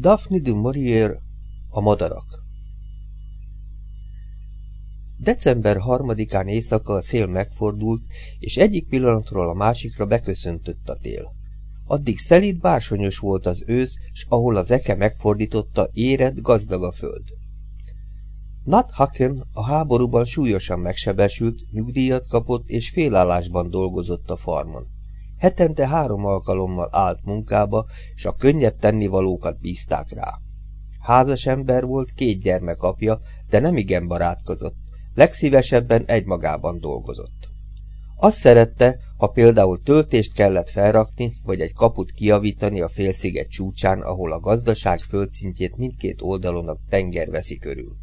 Daphne du Maurier, a madarak December harmadikán éjszaka a szél megfordult, és egyik pillanatról a másikra beköszöntött a tél. Addig szelíd bársonyos volt az ősz, s ahol az eke megfordította, érett gazdag a föld. Nat Haken a háborúban súlyosan megsebesült, nyugdíjat kapott és félállásban dolgozott a farmon. Hetente három alkalommal állt munkába, és a könnyebb tennivalókat bízták rá. Házas ember volt, két gyermek apja, de nem igen barátkozott, legszívesebben egymagában dolgozott. Azt szerette, ha például töltést kellett felrakni, vagy egy kaput kiavítani a félsziget csúcsán, ahol a gazdaság földszintjét mindkét oldalon a tenger veszi körül.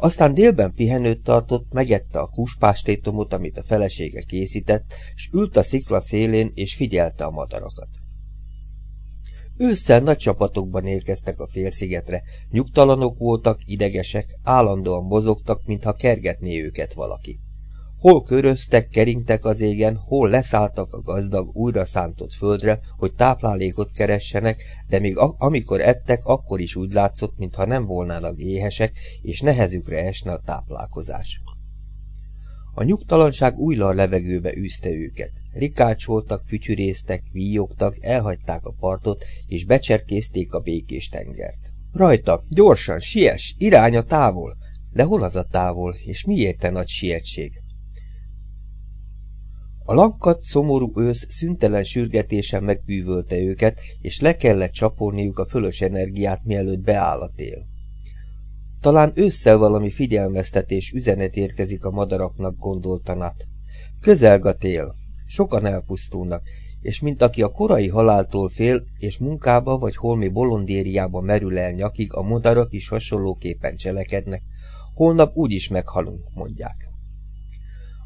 Aztán délben pihenőt tartott, megette a kuspástétomot, amit a felesége készített, s ült a szikla szélén, és figyelte a madarakat. Ősszel nagy csapatokban érkeztek a félszigetre, nyugtalanok voltak, idegesek, állandóan mozogtak, mintha kergetné őket valaki. Hol köröztek, keringtek az égen, hol leszálltak a gazdag, újra szántott földre, hogy táplálékot keressenek, de még amikor ettek, akkor is úgy látszott, mintha nem volnának éhesek, és nehezükre esne a táplálkozás. A nyugtalanság újra levegőbe űzte őket. Rikácsoltak, fütyüréztek, víjogtak, elhagyták a partot, és becserkézték a békés tengert. Rajta, gyorsan, siess, irány a távol! De hol az a távol, és miért te nagy sietség? A lankat, szomorú ősz szüntelen sürgetésen megbűvölte őket, és le kellett csapolniuk a fölös energiát, mielőtt beáll a tél. Talán ősszel valami figyelmeztetés üzenet érkezik a madaraknak, gondoltanat. Közelg a tél, sokan elpusztulnak, és mint aki a korai haláltól fél, és munkába vagy holmi bolondériába merül el nyakig, a madarak is hasonlóképpen cselekednek, holnap úgyis meghalunk, mondják.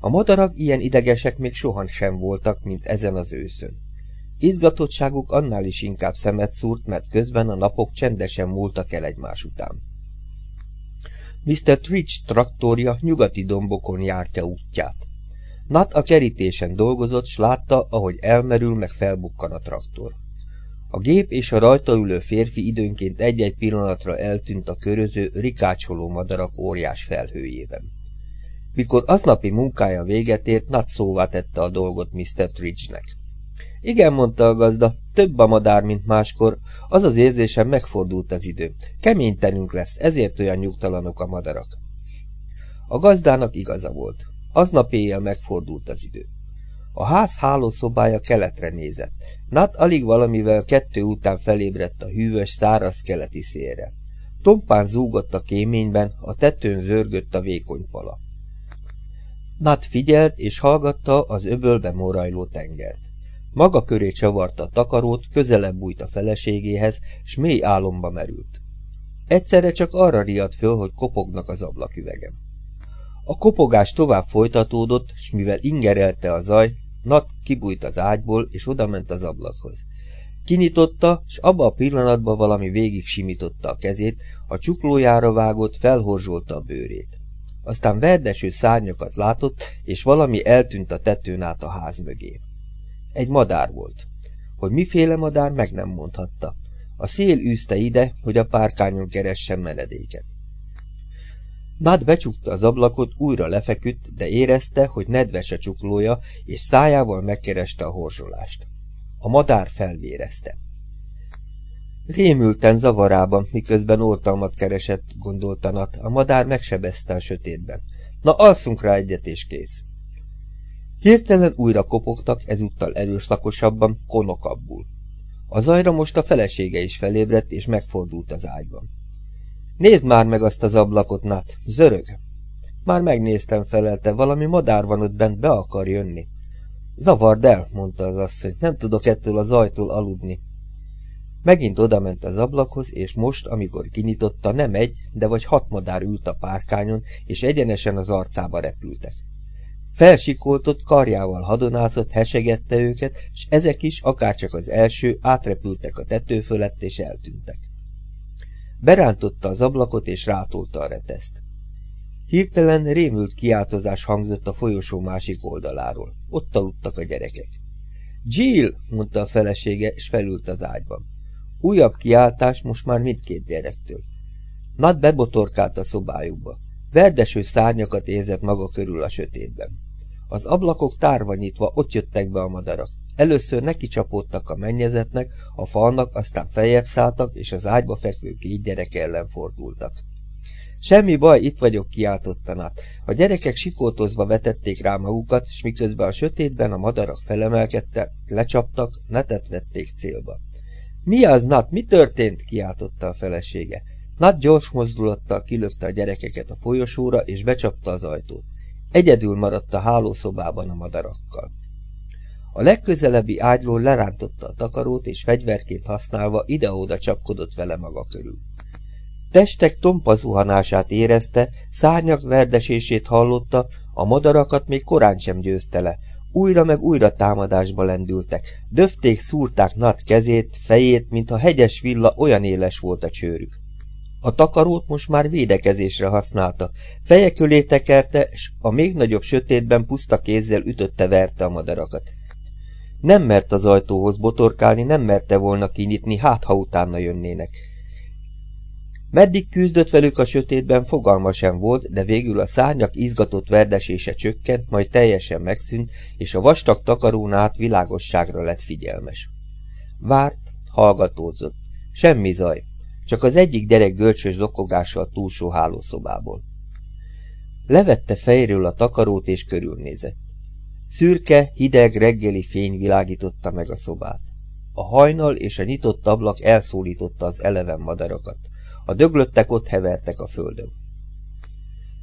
A madarak ilyen idegesek még soha sem voltak, mint ezen az őszön. Izgatottságuk annál is inkább szemet szúrt, mert közben a napok csendesen múltak el egymás után. Mr. Twitch traktorja nyugati dombokon jártja útját. Nat a kerítésen dolgozott, s látta, ahogy elmerül, meg felbukkan a traktor. A gép és a rajta ülő férfi időnként egy-egy pillanatra eltűnt a köröző, rikácsoló madarak óriás felhőjében. Mikor aznapi munkája véget ért, nagy szóvá tette a dolgot Mr. Tridge-nek. Igen, mondta a gazda, több a madár, mint máskor, az az érzésem megfordult az idő. Keménytenünk lesz, ezért olyan nyugtalanok a madarak. A gazdának igaza volt. Aznap éjjel megfordult az idő. A ház hálószobája keletre nézett. Nat alig valamivel kettő után felébredt a hűvös, száraz keleti szélre. Tompán zúgott a kéményben, a tetőn zörgött a vékony pala. Nat figyelt és hallgatta az öbölbe morajló tengert. Maga köré csavarta a takarót, közelebb bújt a feleségéhez, s mély álomba merült. Egyszerre csak arra riadt föl, hogy kopognak az ablaküvegem. A kopogás tovább folytatódott, s mivel ingerelte a zaj, Nat kibújt az ágyból, és odament az ablakhoz. Kinyitotta, s abba a pillanatban valami végig simította a kezét, a csuklójára vágott, felhorzsolta a bőrét. Aztán verdeső szárnyakat látott, és valami eltűnt a tetőn át a ház mögé. Egy madár volt. Hogy miféle madár, meg nem mondhatta. A szél űzte ide, hogy a párkányon keressen menedéket. Nád becsukta az ablakot, újra lefeküdt, de érezte, hogy nedves a csuklója, és szájával megkereste a horzsolást. A madár felvérezte. Rémülten zavarában, miközben oltalmat keresett, gondoltanat, a madár megsebezte a sötétben. Na, alszunk rá egyet és kész. Hirtelen újra kopogtak, ezúttal erőszakosabban, konokabbul. A zajra most a felesége is felébredt, és megfordult az ágyban. Nézd már meg azt az ablakot, Nat, zörög. Már megnéztem, felelte, valami madár van ott bent, be akar jönni. Zavard el, mondta az asszony, nem tudok ettől az ajtól aludni. Megint odament az ablakhoz, és most, amikor kinyitotta, nem egy, de vagy hat madár ült a párkányon, és egyenesen az arcába repültek. Felsikoltott, karjával hadonászott, hesegette őket, s ezek is, akárcsak az első, átrepültek a tető fölött, és eltűntek. Berántotta az ablakot, és rátolta a reteszt. Hirtelen rémült kiáltozás hangzott a folyosó másik oldaláról. Ott aludtak a gyerekek. Jill! mondta a felesége, és felült az ágyban. Újabb kiáltás most már mindkét gyerektől. Nat bebotorkált a szobájukba. Verdeső szárnyakat érzett maga körül a sötétben. Az ablakok tárva nyitva ott jöttek be a madarak. Először neki csapódtak a mennyezetnek, a falnak, aztán feljebb szálltak, és az ágyba fekvő két gyerek ellen fordultak. Semmi baj, itt vagyok, kiáltottan át. A gyerekek sikótozva vetették rá magukat, s miközben a sötétben a madarak felemelkedtek, lecsaptak, netet vették célba. Mi az, Nat? Mi történt? kiáltotta a felesége. Nat gyors mozdulattal kilökte a gyerekeket a folyosóra, és becsapta az ajtót. Egyedül maradt a hálószobában a madarakkal. A legközelebbi ágyról lerántotta a takarót, és fegyverként használva ide-oda csapkodott vele maga körül. Testek tompa zuhanását érezte, szárnyak verdesését hallotta, a madarakat még korán sem győzte le. Újra meg újra támadásba lendültek. Döfték, szúrták Nat kezét, fejét, mintha hegyes villa olyan éles volt a csőrük. A takarót most már védekezésre használta. Feje köré tekerte, s a még nagyobb sötétben puszta kézzel ütötte-verte a madarakat. Nem mert az ajtóhoz botorkálni, nem merte volna kinyitni, hát ha utána jönnének. Meddig küzdött velük a sötétben, fogalma sem volt, de végül a szárnyak izgatott verdesése csökkent, majd teljesen megszűnt, és a vastag takarón át világosságra lett figyelmes. Várt, hallgatózott. Semmi zaj, csak az egyik gyerek görcsös zokogása a túlsó hálószobából. Levette fejről a takarót és körülnézett. Szürke, hideg reggeli fény világította meg a szobát. A hajnal és a nyitott ablak elszólította az eleven madarakat. A döglöttek ott hevertek a földön.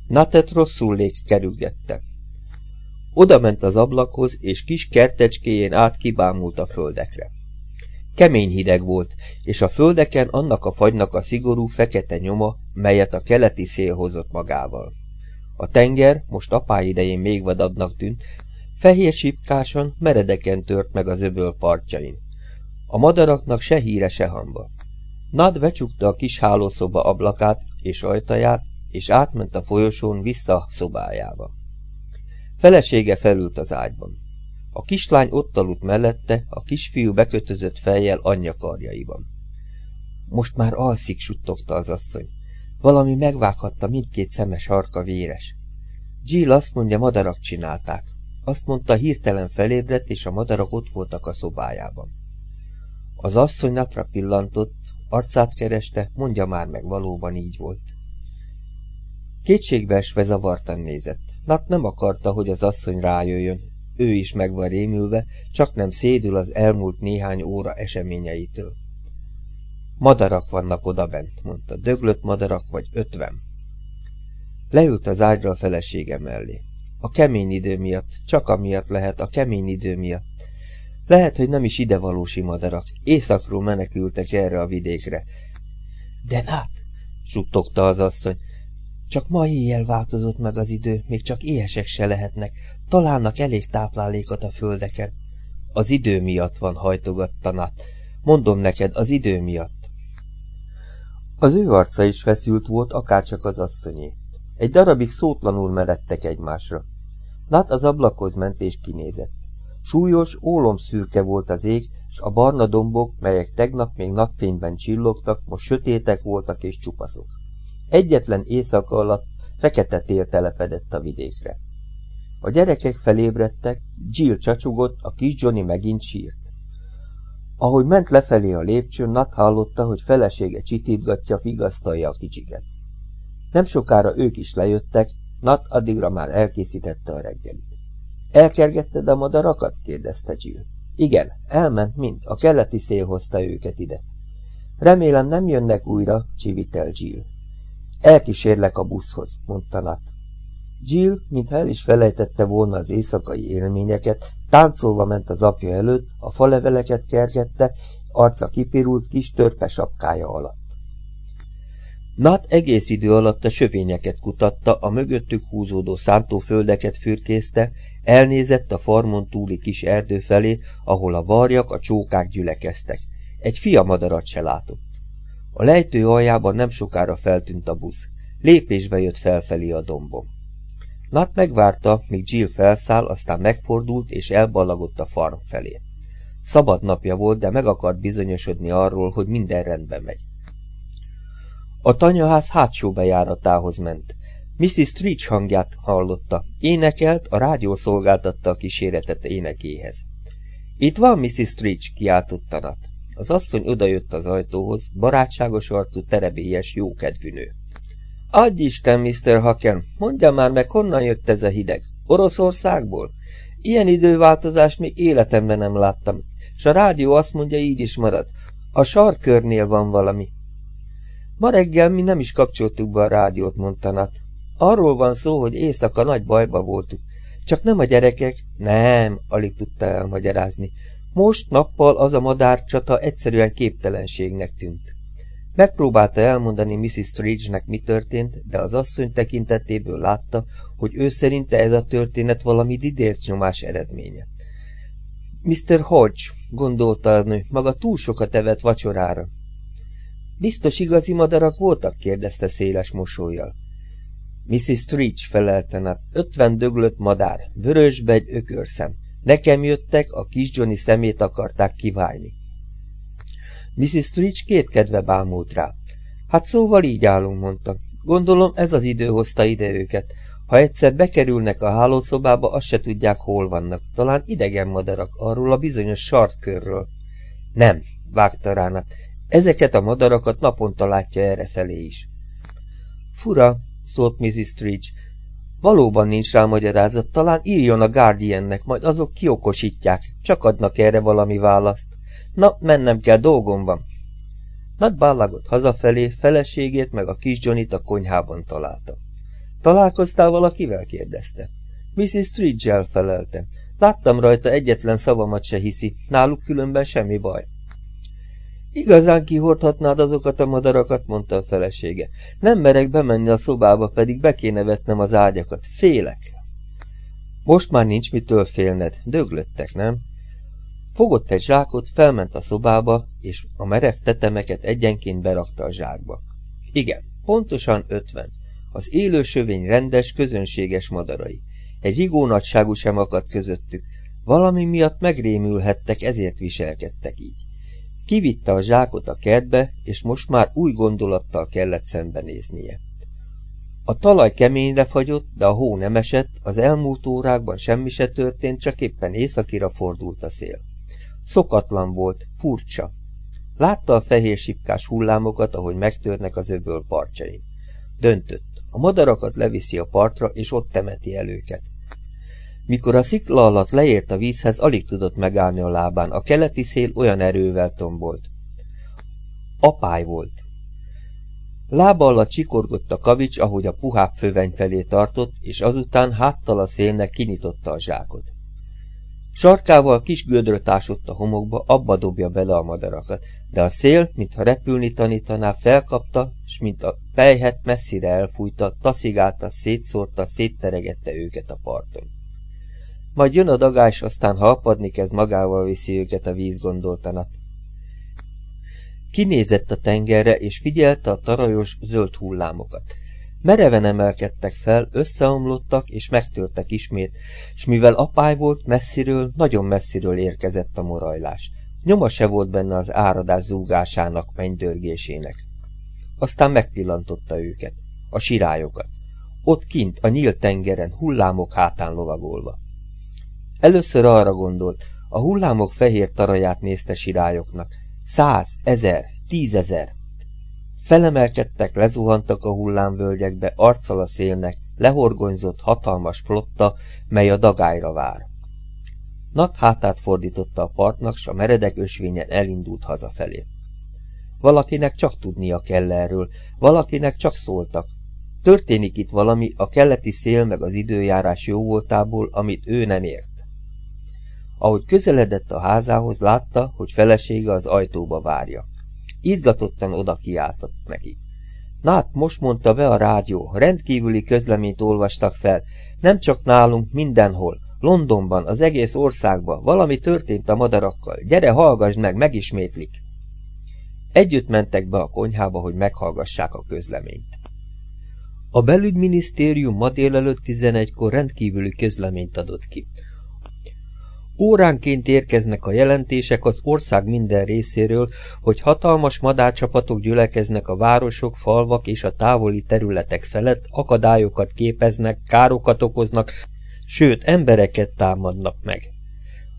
Natet rosszul lég kerülgette. Oda ment az ablakhoz, és kis kertecskéjén át kibámult a földekre. Kemény hideg volt, és a földeken annak a fagynak a szigorú fekete nyoma, melyet a keleti szél hozott magával. A tenger, most apá idején még vadabbnak tűnt, fehér sipkáson meredeken tört meg az öböl partjain. A madaraknak se híre, se hamba. Nad becsukta a kis hálószoba ablakát és ajtaját, és átment a folyosón vissza a szobájába. Felesége felült az ágyban. A kislány ott aludt mellette, a kisfiú bekötözött fejjel anyja karjaiban. Most már alszik, suttogta az asszony. Valami megvághatta mindkét szemes harka véres. Jill azt mondja, madarak csinálták. Azt mondta, hirtelen felébredt, és a madarak ott voltak a szobájában. Az asszony natra pillantott, arcát kereste, mondja már meg, valóban így volt. Kétségbeesve zavartan nézett. Nat nem akarta, hogy az asszony rájöjjön, ő is meg van rémülve, csak nem szédül az elmúlt néhány óra eseményeitől. Madarak vannak odabent, mondta. Döglött madarak vagy ötven. Leült az ágyra a felesége mellé. A kemény idő miatt, csak amiatt lehet, a kemény idő miatt. Lehet, hogy nem is idevalósi madarak, északról menekültek erre a vidékre. De hát, suttogta az asszony, csak ma éjjel változott meg az idő, még csak éhesek se lehetnek, találnak elég táplálékot a földeken. Az idő miatt van, hajtogatta Nat. Mondom neked, az idő miatt. Az ő arca is feszült volt, akárcsak az asszonyé. Egy darabig szótlanul meredtek egymásra. Nat az ablakhoz ment és kinézett. Súlyos, ólomszürke volt az ég, s a barna dombok, melyek tegnap még napfényben csillogtak, most sötétek voltak és csupaszok. Egyetlen éjszaka alatt fekete tél telepedett a vidékre. A gyerekek felébredtek, Jill csacsugott, a kis Johnny megint sírt. Ahogy ment lefelé a lépcsőn, Nat hallotta, hogy felesége csitítgatja, vigasztalja a kicsiket. Nem sokára ők is lejöttek, Nat addigra már elkészítette a reggelit. Elkergetted a madarakat? kérdezte Jill. Igen, elment mind, a keleti szél hozta őket ide. Remélem nem jönnek újra, csivitel Jill. Elkísérlek a buszhoz, mondta Nat. Jill, mintha el is felejtette volna az éjszakai élményeket, táncolva ment az apja előtt, a faleveleket kergette, arca kipirult kis törpe sapkája alatt. Nat egész idő alatt a sövényeket kutatta, a mögöttük húzódó szántóföldeket fürkészte, elnézett a farmon túli kis erdő felé, ahol a varjak, a csókák gyülekeztek. Egy fiamadarat se látott. A lejtő aljában nem sokára feltűnt a busz. Lépésbe jött felfelé a dombom. Nat megvárta, míg Jill felszáll, aztán megfordult és elballagott a farm felé. Szabad napja volt, de meg akart bizonyosodni arról, hogy minden rendben megy. A tanyaház hátsó bejáratához ment. Mrs. Stritch hangját hallotta. Énekelt, a rádió szolgáltatta a kíséretet énekéhez. Itt van Mrs. Stritch, kiáltott Tanat. Az asszony odajött az ajtóhoz, barátságos arcú, terebélyes, jókedvű nő. Adj Isten, Mr. Haken, mondja már meg, honnan jött ez a hideg? Oroszországból? Ilyen időváltozást még életemben nem láttam, és a rádió azt mondja, így is marad. A sarkörnél van valami. Ma reggel mi nem is kapcsoltuk be a rádiót, mondta Nat. Arról van szó, hogy éjszaka nagy bajba voltunk. Csak nem a gyerekek, nem, alig tudta elmagyarázni. Most nappal az a madárcsata egyszerűen képtelenségnek tűnt. Megpróbálta elmondani Mrs. Strange-nek mi történt, de az asszony tekintetéből látta, hogy ő szerinte ez a történet valami didércnyomás eredménye. Mr. Hodge, gondolta a maga túl sokat evett vacsorára. Biztos igazi madarak voltak? kérdezte széles mosolyjal. Mrs. Streech felelten át, ötven döglött madár, vörösbe egy ökörszem. Nekem jöttek, a kis Johnny szemét akarták kiválni. Mrs. Streech két kedve bámult rá. Hát szóval így állunk, mondta. Gondolom ez az idő hozta ide őket. Ha egyszer bekerülnek a hálószobába, azt se tudják, hol vannak. Talán idegen madarak, arról a bizonyos sartkörről. Nem, vágta ránat. Ezeket a madarakat naponta látja errefelé is. Fura, szólt Mrs. Streech. Valóban nincs rá magyarázat, talán írjon a Guardiannek, majd azok kiokosítják, csak adnak erre valami választ. Na, mennem kell, dolgom van. Nagy bállagot hazafelé, feleségét meg a kis Johnnyt a konyhában találta. Találkoztál valakivel? kérdezte. Mrs. Felelte. Láttam rajta egyetlen szavamat se hiszi, náluk különben semmi baj. Igazán kihordhatnád azokat a madarakat, mondta a felesége. Nem merek bemenni a szobába, pedig be kéne vetnem az ágyakat. Félek. Most már nincs mitől félned, döglöttek, nem? Fogott egy zsákot, felment a szobába, és a merev tetemeket egyenként berakta a zsákba. Igen, pontosan ötven. Az élősövény rendes, közönséges madarai. Egy rigó nagyságú sem akadt közöttük. Valami miatt megrémülhettek, ezért viselkedtek így. Kivitte a zsákot a kertbe, és most már új gondolattal kellett szembenéznie. A talaj keményre fagyott, de a hó nem esett, az elmúlt órákban semmi se történt, csak éppen északira fordult a szél. Szokatlan volt, furcsa. Látta a fehér sipkás hullámokat, ahogy megtörnek az öböl partjain. Döntött. A madarakat leviszi a partra, és ott temeti el őket. Mikor a szikla alatt leért a vízhez, alig tudott megállni a lábán, a keleti szél olyan erővel tombolt. Apály volt. Lába alatt csikorgott a kavics, ahogy a puhább föveny felé tartott, és azután háttal a szélnek kinyitotta a zsákot. Sarkával kis gödröt ásott a homokba, abba dobja bele a madarakat, de a szél, mintha repülni tanítaná, felkapta, s mint a pejhet messzire elfújta, taszigálta, szétszórta, szétteregette őket a parton. Majd jön a dagás, aztán ha apadni kezd, magával viszi őket a víz gondoltanat. Kinézett a tengerre, és figyelte a tarajos zöld hullámokat. Mereven emelkedtek fel, összeomlottak, és megtörtek ismét, és mivel apály volt, messziről, nagyon messziről érkezett a morajlás. Nyoma se volt benne az áradás zúgásának, mennydörgésének. Aztán megpillantotta őket, a sirályokat. Ott kint, a nyílt tengeren, hullámok hátán lovagolva. Először arra gondolt, a hullámok fehér taraját nézte sirályoknak. Száz, ezer, tízezer. Felemelkedtek, lezuhantak a hullámvölgyekbe, arccal a szélnek, lehorgonyzott hatalmas flotta, mely a dagályra vár. Nat hátát fordította a partnak, s a meredek ösvényen elindult hazafelé. Valakinek csak tudnia kell erről, valakinek csak szóltak. Történik itt valami a keleti szél meg az időjárás jó voltából, amit ő nem ért. Ahogy közeledett a házához, látta, hogy felesége az ajtóba várja. Izgatottan oda kiáltott neki. Nát most mondta be a rádió, rendkívüli közleményt olvastak fel, nem csak nálunk, mindenhol, Londonban, az egész országban, valami történt a madarakkal, gyere, hallgass meg, megismétlik. Együtt mentek be a konyhába, hogy meghallgassák a közleményt. A belügyminisztérium ma délelőtt 11-kor rendkívüli közleményt adott ki. Óránként érkeznek a jelentések az ország minden részéről, hogy hatalmas madárcsapatok gyülekeznek a városok, falvak és a távoli területek felett, akadályokat képeznek, károkat okoznak, sőt, embereket támadnak meg.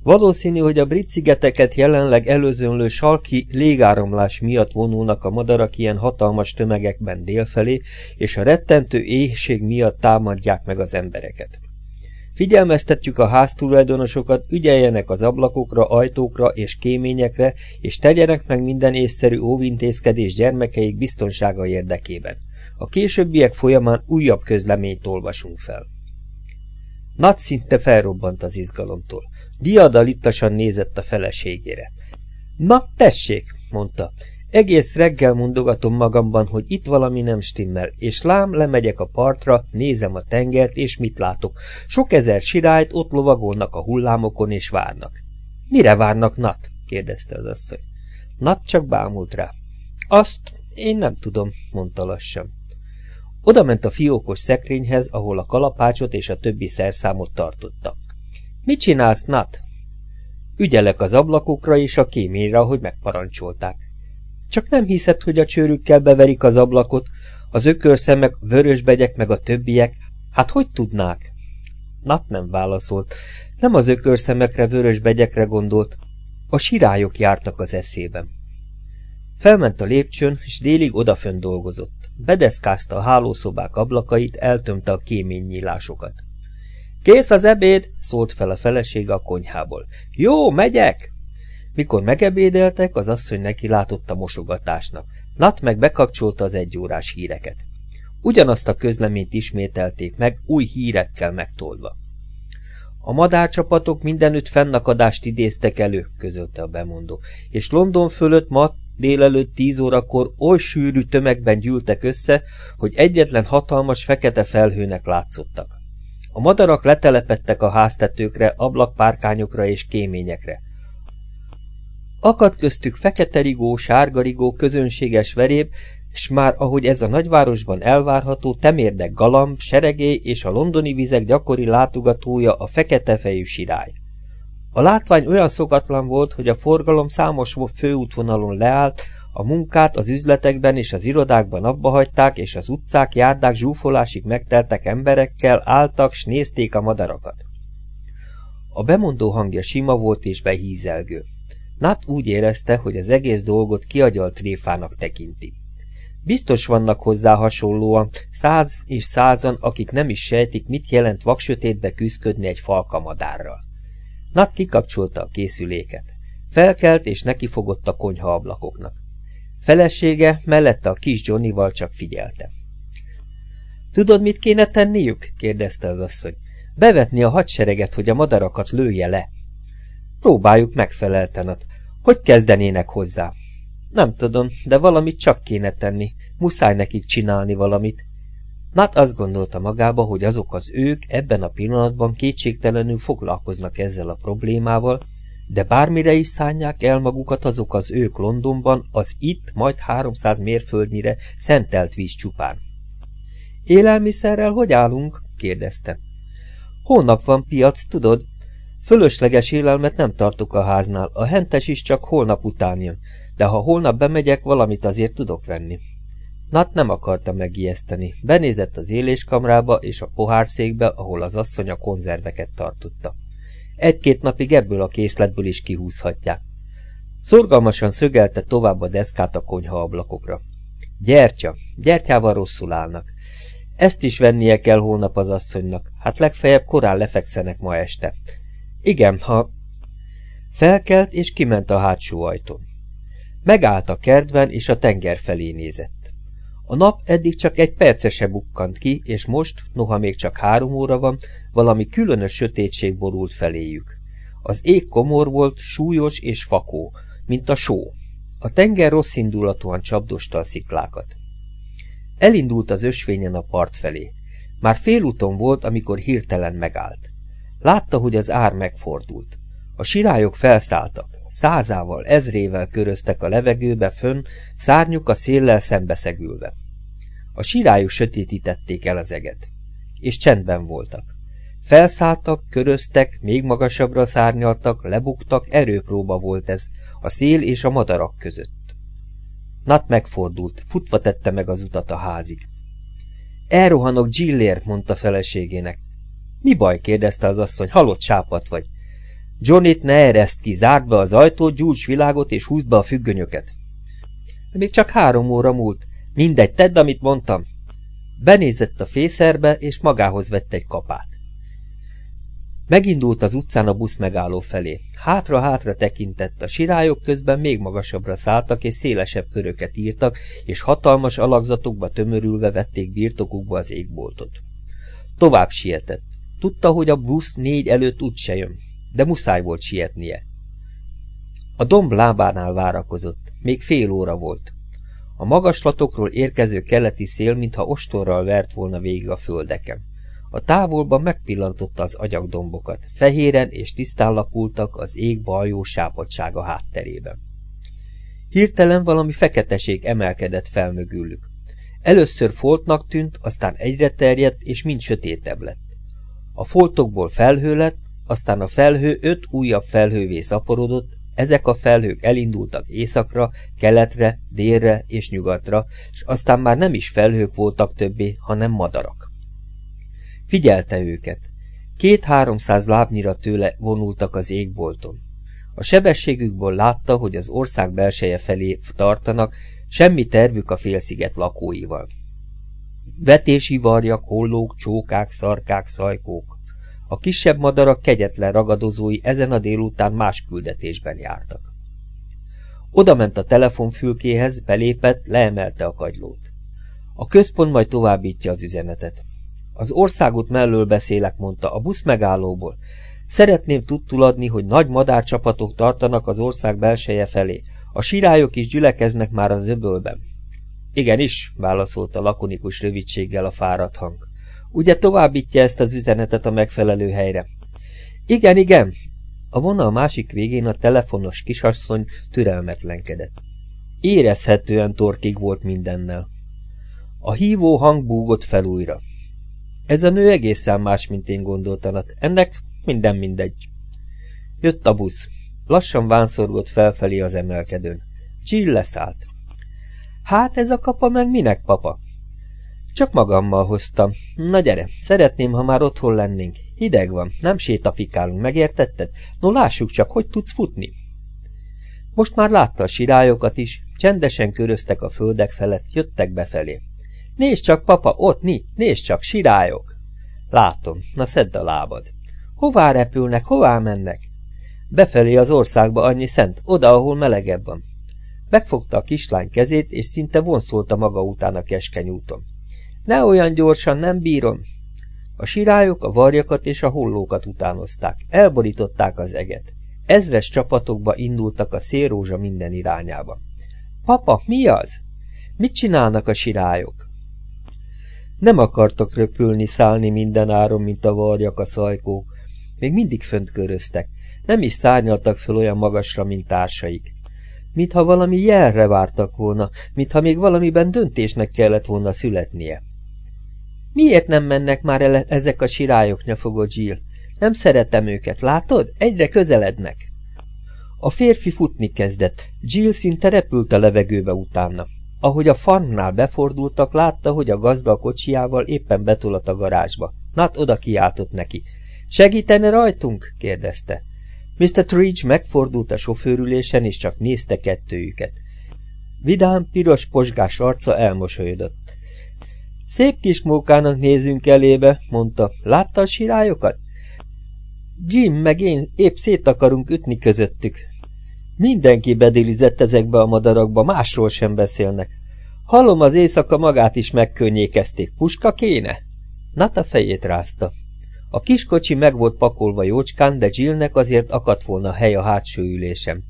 Valószínű, hogy a brit szigeteket jelenleg előzönlő salki légáramlás miatt vonulnak a madarak ilyen hatalmas tömegekben délfelé, és a rettentő éhség miatt támadják meg az embereket. Figyelmeztetjük a háztulajdonosokat, ügyeljenek az ablakokra, ajtókra és kéményekre, és tegyenek meg minden észszerű óvintézkedés gyermekeik biztonsága érdekében. A későbbiek folyamán újabb közleményt olvasunk fel. Nagy szinte felrobbant az izgalomtól. Diadalittasan nézett a feleségére. Na, tessék, mondta. Egész reggel mondogatom magamban, hogy itt valami nem stimmel, és lám, lemegyek a partra, nézem a tengert, és mit látok. Sok ezer sirályt ott lovagolnak a hullámokon, és várnak. Mire várnak, Nat? kérdezte az asszony. Nat csak bámult rá. Azt én nem tudom, mondta lassan. Oda ment a fiókos szekrényhez, ahol a kalapácsot és a többi szerszámot tartotta. Mit csinálsz, Nat? Ügyelek az ablakokra és a kéményre, ahogy megparancsolták. Csak nem hiszed, hogy a csőrükkel beverik az ablakot, az ökörszemek, vörösbegyek meg a többiek, hát hogy tudnák? Nat nem válaszolt, nem az ökörszemekre, vörösbegyekre gondolt, a sirályok jártak az eszében. Felment a lépcsőn, és délig odafön dolgozott. Bedeszkázta a hálószobák ablakait, eltömte a kéménynyílásokat. Kész az ebéd, szólt fel a felesége a konyhából. Jó, megyek! Mikor megebédeltek, az asszony neki látott a mosogatásnak. Nat meg bekapcsolta az egyórás híreket. Ugyanazt a közleményt ismételték meg, új hírekkel megtolva. A madárcsapatok mindenütt fennakadást idéztek elő, közölte a bemondó, és London fölött ma délelőtt tíz órakor oly sűrű tömegben gyűltek össze, hogy egyetlen hatalmas fekete felhőnek látszottak. A madarak letelepettek a háztetőkre, ablakpárkányokra és kéményekre. Akad köztük fekete rigó, sárga rigó, közönséges veréb, s már ahogy ez a nagyvárosban elvárható, temérdek galamb, seregély és a londoni vizek gyakori látogatója a fekete fejű sirály. A látvány olyan szokatlan volt, hogy a forgalom számos főútvonalon leállt, a munkát az üzletekben és az irodákban abbahagyták, és az utcák, járdák zsúfolásig megteltek emberekkel, álltak, s nézték a madarakat. A bemondó hangja sima volt és behízelgő. Nat úgy érezte, hogy az egész dolgot kiagyalt tréfának tekinti. Biztos vannak hozzá hasonlóan száz és százan, akik nem is sejtik, mit jelent vaksötétbe küzdködni egy falkamadárral. Nat kikapcsolta a készüléket. Felkelt és nekifogott a konyha ablakoknak. Felesége mellette a kis Johnnyval csak figyelte. Tudod, mit kéne tenniük? kérdezte az asszony. Bevetni a hadsereget, hogy a madarakat lője le. Próbáljuk megfeleltenat. Hogy kezdenének hozzá? Nem tudom, de valamit csak kéne tenni. Muszáj nekik csinálni valamit. Nat azt gondolta magába, hogy azok az ők ebben a pillanatban kétségtelenül foglalkoznak ezzel a problémával, de bármire is szánják el magukat azok az ők Londonban, az itt majd 300 mérföldnyire szentelt víz csupán. Élelmiszerrel hogy állunk? kérdezte. Holnap van piac, tudod? Fölösleges élelmet nem tartok a háznál, a hentes is csak holnap után jön, de ha holnap bemegyek, valamit azért tudok venni. Nat nem akarta megijeszteni. Benézett az éléskamrába és a pohárszékbe, ahol az asszony a konzerveket tartotta. Egy-két napig ebből a készletből is kihúzhatják. Szorgalmasan szögelte tovább a deszkát a konyha ablakokra. Gyertya, gyertyával rosszul állnak. Ezt is vennie kell holnap az asszonynak, hát legfeljebb korán lefekszenek ma este. Igen, ha... Felkelt és kiment a hátsó ajtón. Megállt a kertben, és a tenger felé nézett. A nap eddig csak egy percese bukkant ki, és most, noha még csak három óra van, valami különös sötétség borult feléjük. Az ég komor volt, súlyos és fakó, mint a só. A tenger rossz indulatúan csapdosta a sziklákat. Elindult az ösvényen a part felé. Már félúton volt, amikor hirtelen megállt. Látta, hogy az ár megfordult. A sirályok felszálltak, százával, ezrével köröztek a levegőbe fönn, szárnyuk a széllel szembeszegülve. A sirályok sötétítették el az eget, és csendben voltak. Felszálltak, köröztek, még magasabbra szárnyaltak, lebuktak, erőpróba volt ez, a szél és a madarak között. Nat megfordult, futva tette meg az utat a házig. Elrohanok Gillér, mondta feleségének. Mi baj? kérdezte az asszony, halott sápat vagy. Johnnyt ne ereszt ki, zárd be az ajtót, gyújts világot és húzd be a függönyöket. Még csak három óra múlt. Mindegy, tedd, amit mondtam. Benézett a fészerbe, és magához vett egy kapát. Megindult az utcán a busz megálló felé. Hátra-hátra tekintett, a sirályok közben még magasabbra szálltak, és szélesebb köröket írtak, és hatalmas alakzatokba tömörülve vették birtokukba az égboltot. Tovább sietett. Tudta, hogy a busz négy előtt úgyse jön, de muszáj volt sietnie. A domb lábánál várakozott, még fél óra volt. A magaslatokról érkező keleti szél, mintha ostorral vert volna végig a földeken. A távolban megpillantotta az agyagdombokat, fehéren és tisztán lapultak az ég baljó sápadsága hátterében. Hirtelen valami feketeség emelkedett fel mögülük. Először foltnak tűnt, aztán egyre terjedt, és mind sötétebb lett. A foltokból felhő lett, aztán a felhő öt újabb felhővé szaporodott, ezek a felhők elindultak északra, keletre, délre és nyugatra, és aztán már nem is felhők voltak többé, hanem madarak. Figyelte őket. Két-háromszáz lábnyira tőle vonultak az égbolton. A sebességükből látta, hogy az ország belseje felé tartanak, semmi tervük a félsziget lakóival. Vetési varjak, hollók, csókák, szarkák, szajkók. A kisebb madarak kegyetlen ragadozói ezen a délután más küldetésben jártak. Oda ment a telefonfülkéhez, belépett, leemelte a kagylót. A központ majd továbbítja az üzenetet. Az országot mellől beszélek, mondta, a busz megállóból. Szeretném tudtul adni, hogy nagy madárcsapatok tartanak az ország belseje felé. A sirályok is gyülekeznek már az öbölben. Igenis, válaszolta lakonikus rövidséggel a fáradt hang. Ugye továbbítja ezt az üzenetet a megfelelő helyre? Igen, igen. A vonal másik végén a telefonos kisasszony türelmetlenkedett. Érezhetően torkig volt mindennel. A hívó hang búgott fel újra. Ez a nő egészen más, mint én gondoltanat. Ennek minden mindegy. Jött a busz. Lassan vánszorgott felfelé az emelkedőn. Jill leszállt. Hát ez a kapa meg minek, papa? Csak magammal hoztam. Na gyere, szeretném, ha már otthon lennénk. Hideg van, nem sétafikálunk, megértetted? No lássuk csak, hogy tudsz futni. Most már látta a sirályokat is, csendesen köröztek a földek felett, jöttek befelé. Nézd csak, papa, ott, ni, nézd csak, sirályok! Látom, na szedd a lábad. Hová repülnek, hová mennek? Befelé az országba annyi szent, oda, ahol melegebb van. Megfogta a kislány kezét, és szinte vonszolta maga után a keskeny úton. Ne olyan gyorsan, nem bírom! A sirályok a varjakat és a hollókat utánozták, elborították az eget. Ezres csapatokba indultak a szélrózsa minden irányába. Papa, mi az? Mit csinálnak a sirályok? Nem akartak röpülni, szállni minden áron, mint a varjak, a szajkók. Még mindig fönt köröztek. Nem is szárnyaltak föl olyan magasra, mint társaik. Mintha valami jelre vártak volna, mintha még valamiben döntésnek kellett volna születnie. Miért nem mennek már el ezek a sirályok, nyafogott Jill? Nem szeretem őket, látod? Egyre közelednek. A férfi futni kezdett. Jill szinte repült a levegőbe utána. Ahogy a farmnál befordultak, látta, hogy a gazda a kocsiával éppen betolat a garázsba. Nat oda kiáltott neki. Segítene rajtunk? kérdezte. Mr. Tridge megfordult a sofőrülésen, és csak nézte kettőjüket. Vidám, piros posgás arca elmosolyodott. Szép kis mókának nézünk elébe, mondta. Látta a sirályokat? Jim meg én épp szét akarunk ütni közöttük. Mindenki bedilizett ezekbe a madarakba, másról sem beszélnek. Hallom, az éjszaka magát is megkönnyékezték. Puska kéne? Nata fejét rázta. A kiskocsi meg volt pakolva jócskán, de Jillnek azért akadt volna hely a hátsó ülésem.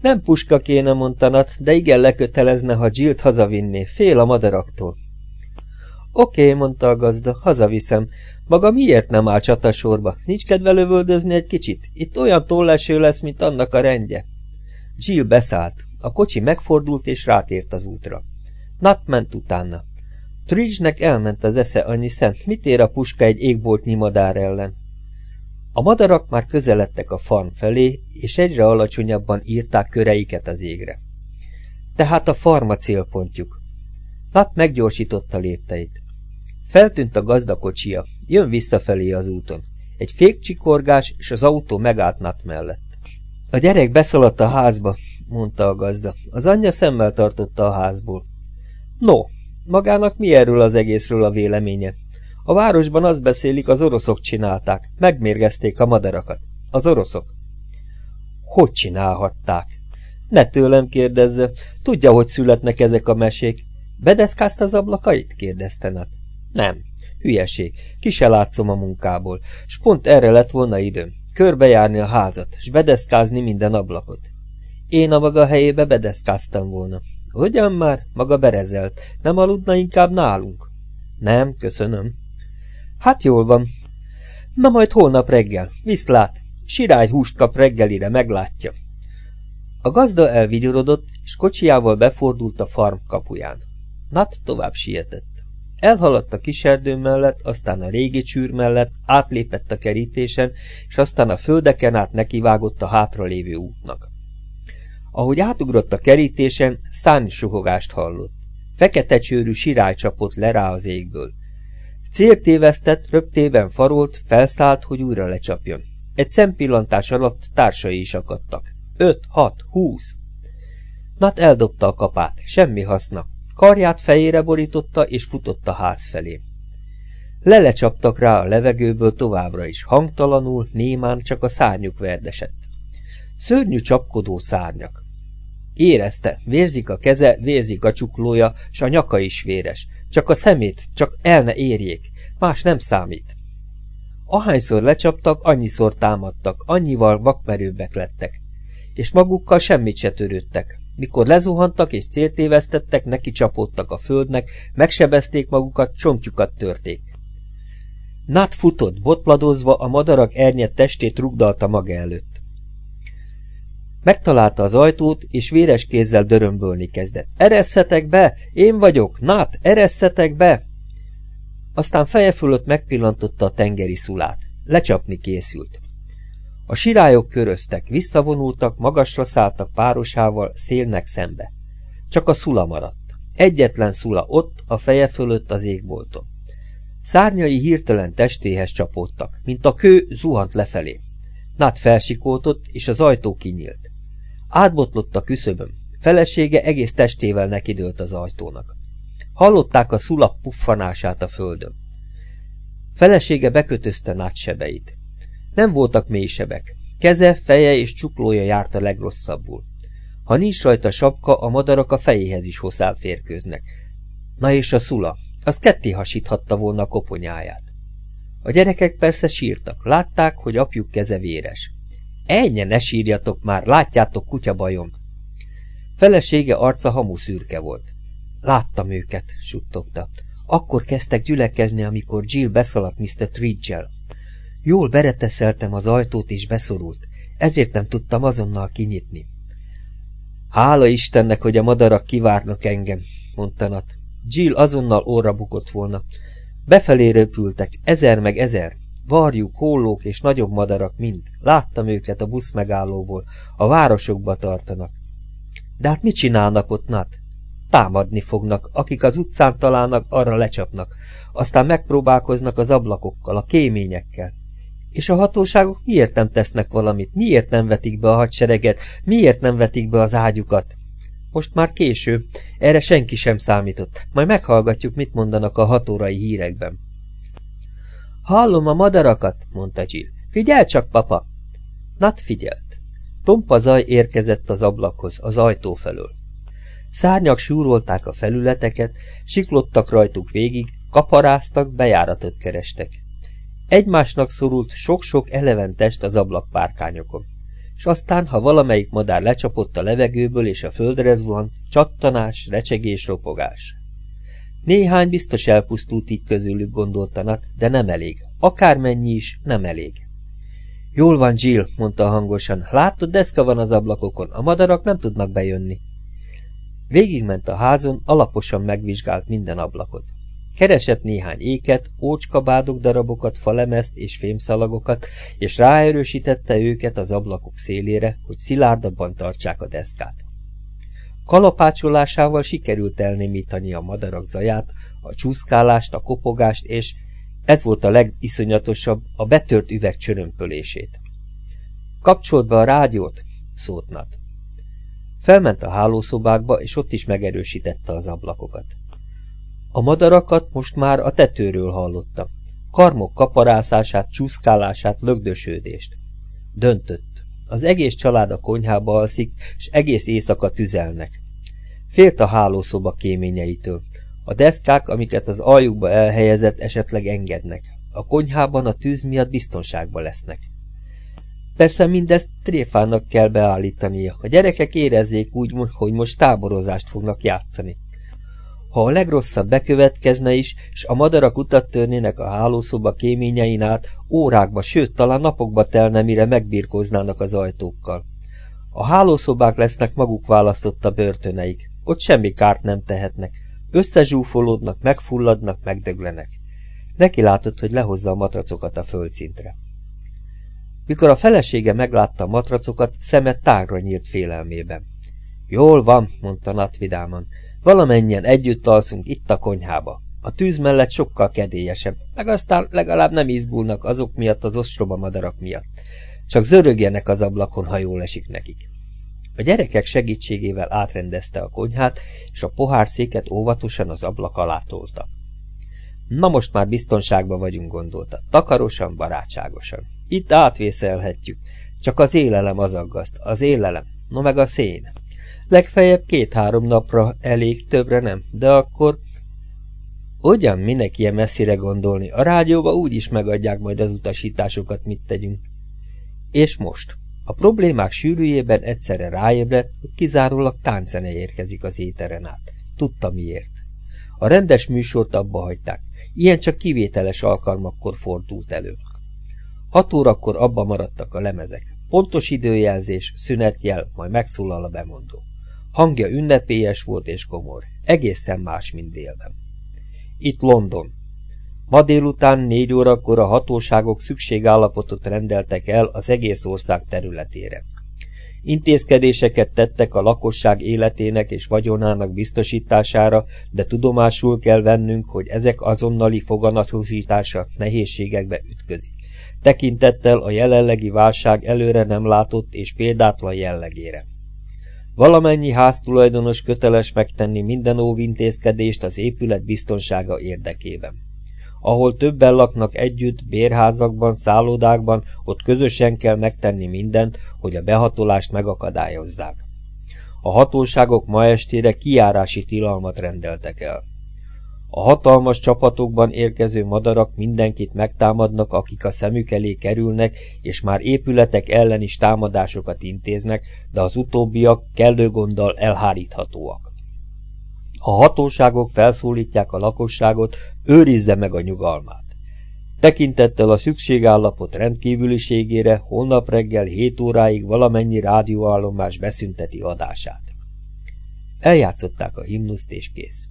Nem puska kéne, mondta Nat, de igen lekötelezne, ha Jillt hazavinné, fél a madaraktól. Oké, okay, mondta a gazda, hazaviszem. Maga miért nem áll csatasorba? Nincs kedve lövöldözni egy kicsit? Itt olyan tolleső lesz, mint annak a rendje. Jill beszállt. A kocsi megfordult és rátért az útra. Nat ment utána. Tridge-nek elment az esze annyi szent, mit ér a puska egy égboltnyi madár ellen? A madarak már közeledtek a farm felé, és egyre alacsonyabban írták köreiket az égre. Tehát a farma célpontjuk. Nat meggyorsította lépteit. Feltűnt a gazdakocsia, jön visszafelé az úton. Egy fékcsikorgás, és az autó megállt Nat mellett. A gyerek beszaladt a házba, mondta a gazda. Az anyja szemmel tartotta a házból. No, magának mi erről az egészről a véleménye? A városban azt beszélik, az oroszok csinálták, megmérgezték a madarakat. Az oroszok. Hogy csinálhatták? Ne tőlem kérdezze, tudja, hogy születnek ezek a mesék. Bedeszkázta az ablakait? kérdezte Nat. Nem, hülyeség, ki se látszom a munkából, s pont erre lett volna időm, körbejárni a házat, s bedeszkázni minden ablakot. Én a maga helyébe bedeszkáztam volna. Hogyan már? Maga berezelt. Nem aludna inkább nálunk? Nem, köszönöm. Hát jól van. Na majd holnap reggel. Viszlát. Sirály húst kap reggelire, meglátja. A gazda elvigyorodott, és kocsiával befordult a farm kapuján. Nat tovább sietett. Elhaladt a kiserdő mellett, aztán a régi csűr mellett, átlépett a kerítésen, és aztán a földeken át nekivágott a hátralévő útnak. Ahogy átugrott a kerítésen, szárny suhogást hallott. Fekete csőrű sirály csapott le rá az égből. Célt tévesztett, röptében farolt, felszállt, hogy újra lecsapjon. Egy szempillantás alatt társai is akadtak. Öt, hat, húsz. Nat eldobta a kapát, semmi haszna. Karját fejére borította, és futott a ház felé. Lelecsaptak rá a levegőből továbbra is, hangtalanul, némán csak a szárnyuk verdesett. Szörnyű csapkodó szárnyak. Érezte, vérzik a keze, vérzik a csuklója, s a nyaka is véres. Csak a szemét, csak el ne érjék, más nem számít. Ahányszor lecsaptak, annyiszor támadtak, annyival vakmerőbbek lettek. És magukkal semmit se törődtek. Mikor lezuhantak és céltévesztettek, neki csapódtak a földnek, megsebezték magukat, csontjukat törték. Nát futott, botladozva, a madarak ernyett testét rugdalta maga előtt. Megtalálta az ajtót, és véres kézzel dörömbölni kezdett. Eresszetek be! Én vagyok! Nát, eresszetek be! Aztán feje fölött megpillantotta a tengeri szulát. Lecsapni készült. A sirályok köröztek, visszavonultak, magasra szálltak párosával, szélnek szembe. Csak a szula maradt. Egyetlen szula ott, a feje fölött az égbolton. Szárnyai hirtelen testéhez csapódtak, mint a kő zuhant lefelé. Nát felsikoltott, és az ajtó kinyílt. Átbotlott a küszöbön. Felesége egész testével nekidőlt az ajtónak. Hallották a szulap puffanását a földön. Felesége bekötözte nátsebeit. Nem voltak mélysebek. Keze, feje és csuklója járt a legrosszabbul. Ha nincs rajta sapka, a madarak a fejéhez is férkőznek. Na és a szula, az ketté hasíthatta volna a koponyáját. A gyerekek persze sírtak, látták, hogy apjuk keze véres. Ennyi, ne sírjatok már, látjátok kutyabajom. Felesége arca hamuszürke volt. Láttam őket, suttogta. Akkor kezdtek gyülekezni, amikor Jill beszaladt Mr. Tridgel. Jól bereteszeltem az ajtót, és beszorult. Ezért nem tudtam azonnal kinyitni. Hála Istennek, hogy a madarak kivárnak engem, mondta Nat. Jill azonnal óra bukott volna. Befelé röpültek, ezer meg ezer, Varjuk, hollók és nagyobb madarak mind. Láttam őket a busz megállóból. A városokba tartanak. De hát mit csinálnak ott, Nat? Támadni fognak, akik az utcán találnak, arra lecsapnak. Aztán megpróbálkoznak az ablakokkal, a kéményekkel. És a hatóságok miért nem tesznek valamit? Miért nem vetik be a hadsereget? Miért nem vetik be az ágyukat? Most már késő, erre senki sem számított. Majd meghallgatjuk, mit mondanak a hatórai hírekben. Hallom a madarakat, mondta Jill. Figyelj csak, papa! Nat figyelt. Tompa zaj érkezett az ablakhoz, az ajtó felől. Szárnyak súrolták a felületeket, siklottak rajtuk végig, kaparáztak, bejáratot kerestek. Egymásnak szorult sok-sok eleven test az ablakpárkányokon. És aztán, ha valamelyik madár lecsapott a levegőből és a földre zuhant, csattanás, recsegés, ropogás. Néhány biztos elpusztult így közülük gondoltanat, de nem elég. Akármennyi is, nem elég. Jól van, Jill, mondta hangosan. Látod, deszka van az ablakokon, a madarak nem tudnak bejönni. Végigment a házon, alaposan megvizsgált minden ablakot. Keresett néhány éket, ócskabádok darabokat, falemezt és fémszalagokat, és ráerősítette őket az ablakok szélére, hogy szilárdabban tartsák a deszkát. Kalapácsolásával sikerült elnémítani a madarak zaját, a csúszkálást, a kopogást, és ez volt a legiszonyatosabb, a betört üveg csörömpölését. Kapcsolt be a rádiót, szólt Nat. Felment a hálószobákba, és ott is megerősítette az ablakokat. A madarakat most már a tetőről hallotta. Karmok kaparászását, csúszkálását, lögdösődést. Döntött. Az egész család a konyhába alszik, és egész éjszaka tüzelnek. Félt a hálószoba kéményeitől. A deszkák, amiket az aljukba elhelyezett, esetleg engednek. A konyhában a tűz miatt biztonságban lesznek. Persze mindezt tréfának kell beállítania. A gyerekek érezzék úgy, hogy most táborozást fognak játszani. Ha a legrosszabb bekövetkezne is, s a madarak utat törnének a hálószoba kéményein át, órákba, sőt, talán napokba telne, mire megbirkóznának az ajtókkal. A hálószobák lesznek maguk választotta börtöneik, ott semmi kárt nem tehetnek, összezsúfolódnak, megfulladnak, megdöglenek. Neki látott, hogy lehozza a matracokat a földszintre. Mikor a felesége meglátta a matracokat, szemet tágra nyílt félelmében. Jól van, mondta Nat vidáman, Valamennyien együtt alszunk itt a konyhába. A tűz mellett sokkal kedélyesebb, meg aztán legalább nem izgulnak azok miatt az ostroba madarak miatt. Csak zörögjenek az ablakon, ha jól esik nekik. A gyerekek segítségével átrendezte a konyhát, és a pohárszéket óvatosan az ablak alá tolta. Na most már biztonságban vagyunk, gondolta. Takarosan, barátságosan. Itt átvészelhetjük. Csak az élelem az aggaszt. Az élelem. No meg a szén. Legfeljebb két-három napra elég, többre nem, de akkor... Ugyan minek ilyen messzire gondolni, a rádióba úgy is megadják majd az utasításokat, mit tegyünk. És most? A problémák sűrűjében egyszerre ráébredt, hogy kizárólag táncene érkezik az éteren át. Tudta miért. A rendes műsort abba hagyták. Ilyen csak kivételes alkalmakkor fordult elő. Hat órakor abba maradtak a lemezek. Pontos időjelzés, szünetjel, majd megszólal a bemondó. Hangja ünnepélyes volt és komor, egészen más, mint délben. Itt London. Ma délután négy órakor a hatóságok szükségállapotot rendeltek el az egész ország területére. Intézkedéseket tettek a lakosság életének és vagyonának biztosítására, de tudomásul kell vennünk, hogy ezek azonnali foganatosítása nehézségekbe ütközik. Tekintettel a jelenlegi válság előre nem látott és példátlan jellegére. Valamennyi háztulajdonos köteles megtenni minden óvintézkedést az épület biztonsága érdekében. Ahol többen laknak együtt, bérházakban, szállodákban, ott közösen kell megtenni mindent, hogy a behatolást megakadályozzák. A hatóságok ma estére kiárási tilalmat rendeltek el. A hatalmas csapatokban érkező madarak mindenkit megtámadnak, akik a szemük elé kerülnek, és már épületek ellen is támadásokat intéznek, de az utóbbiak kellő gonddal elháríthatóak. A hatóságok felszólítják a lakosságot, őrizze meg a nyugalmát. Tekintettel a szükségállapot rendkívüliségére holnap reggel 7 óráig valamennyi rádióállomás beszünteti adását. Eljátszották a himnuszt és kész.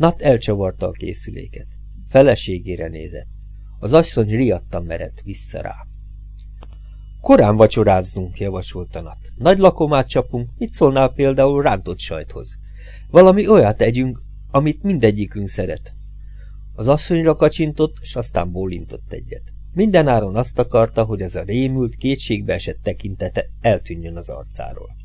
Nat elcsavarta a készüléket. Feleségére nézett. Az asszony riadtan merett vissza rá. Korán vacsorázzunk, javasolta Nat. Nagy lakomát csapunk, mit szólnál például rántott sajthoz? Valami olyat együnk, amit mindegyikünk szeret. Az asszonyra kacsintott, s aztán bólintott egyet. Mindenáron azt akarta, hogy ez a rémült, kétségbe esett tekintete eltűnjön az arcáról.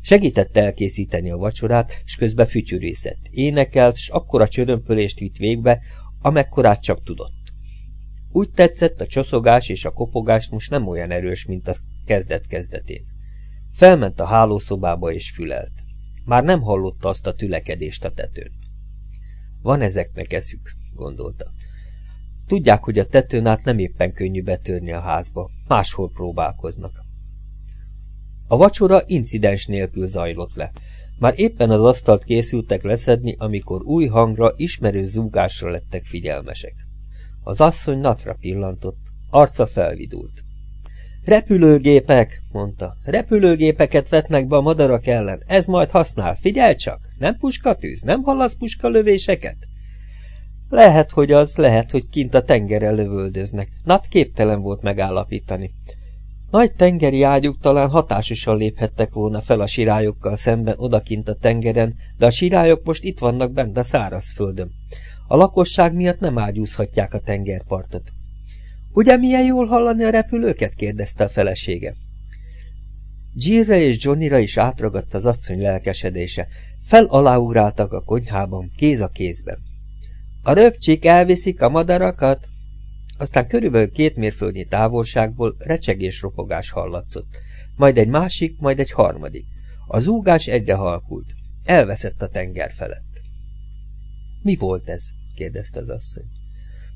Segítette elkészíteni a vacsorát, s közben fütyűrészett. Énekelt, s akkora csörömpölést vitt végbe, amekkorát csak tudott. Úgy tetszett, a csoszogás és a kopogás most nem olyan erős, mint a kezdet-kezdetén. Felment a hálószobába és fülelt. Már nem hallotta azt a tülekedést a tetőn. Van ezeknek eszük, gondolta. Tudják, hogy a tetőn át nem éppen könnyű betörni a házba, máshol próbálkoznak. A vacsora incidens nélkül zajlott le. Már éppen az asztalt készültek leszedni, amikor új hangra, ismerő zúgásra lettek figyelmesek. Az asszony natra pillantott, arca felvidult. Repülőgépek, mondta. Repülőgépeket vetnek be a madarak ellen. Ez majd használ. Figyelj csak! Nem puskatűz? Nem hallasz puskalövéseket? Lehet, hogy az, lehet, hogy kint a tengerrel lövöldöznek. Nat képtelen volt megállapítani. Nagy tengeri ágyuk talán hatásosan léphettek volna fel a sirályokkal szemben odakint a tengeren, de a sirályok most itt vannak bent a szárazföldön. A lakosság miatt nem ágyúzhatják a tengerpartot. Ugye milyen jól hallani a repülőket? kérdezte a felesége. Jillre és Johnnyra is átragadt az asszony lelkesedése. Fel aláugráltak a konyhában, kéz a kézben. A röpcsik elviszik a madarakat? Aztán körülbelül két mérföldnyi távolságból recsegés ropogás hallatszott. Majd egy másik, majd egy harmadik. Az úgás egyre halkult. Elveszett a tenger felett. Mi volt ez? kérdezte az asszony.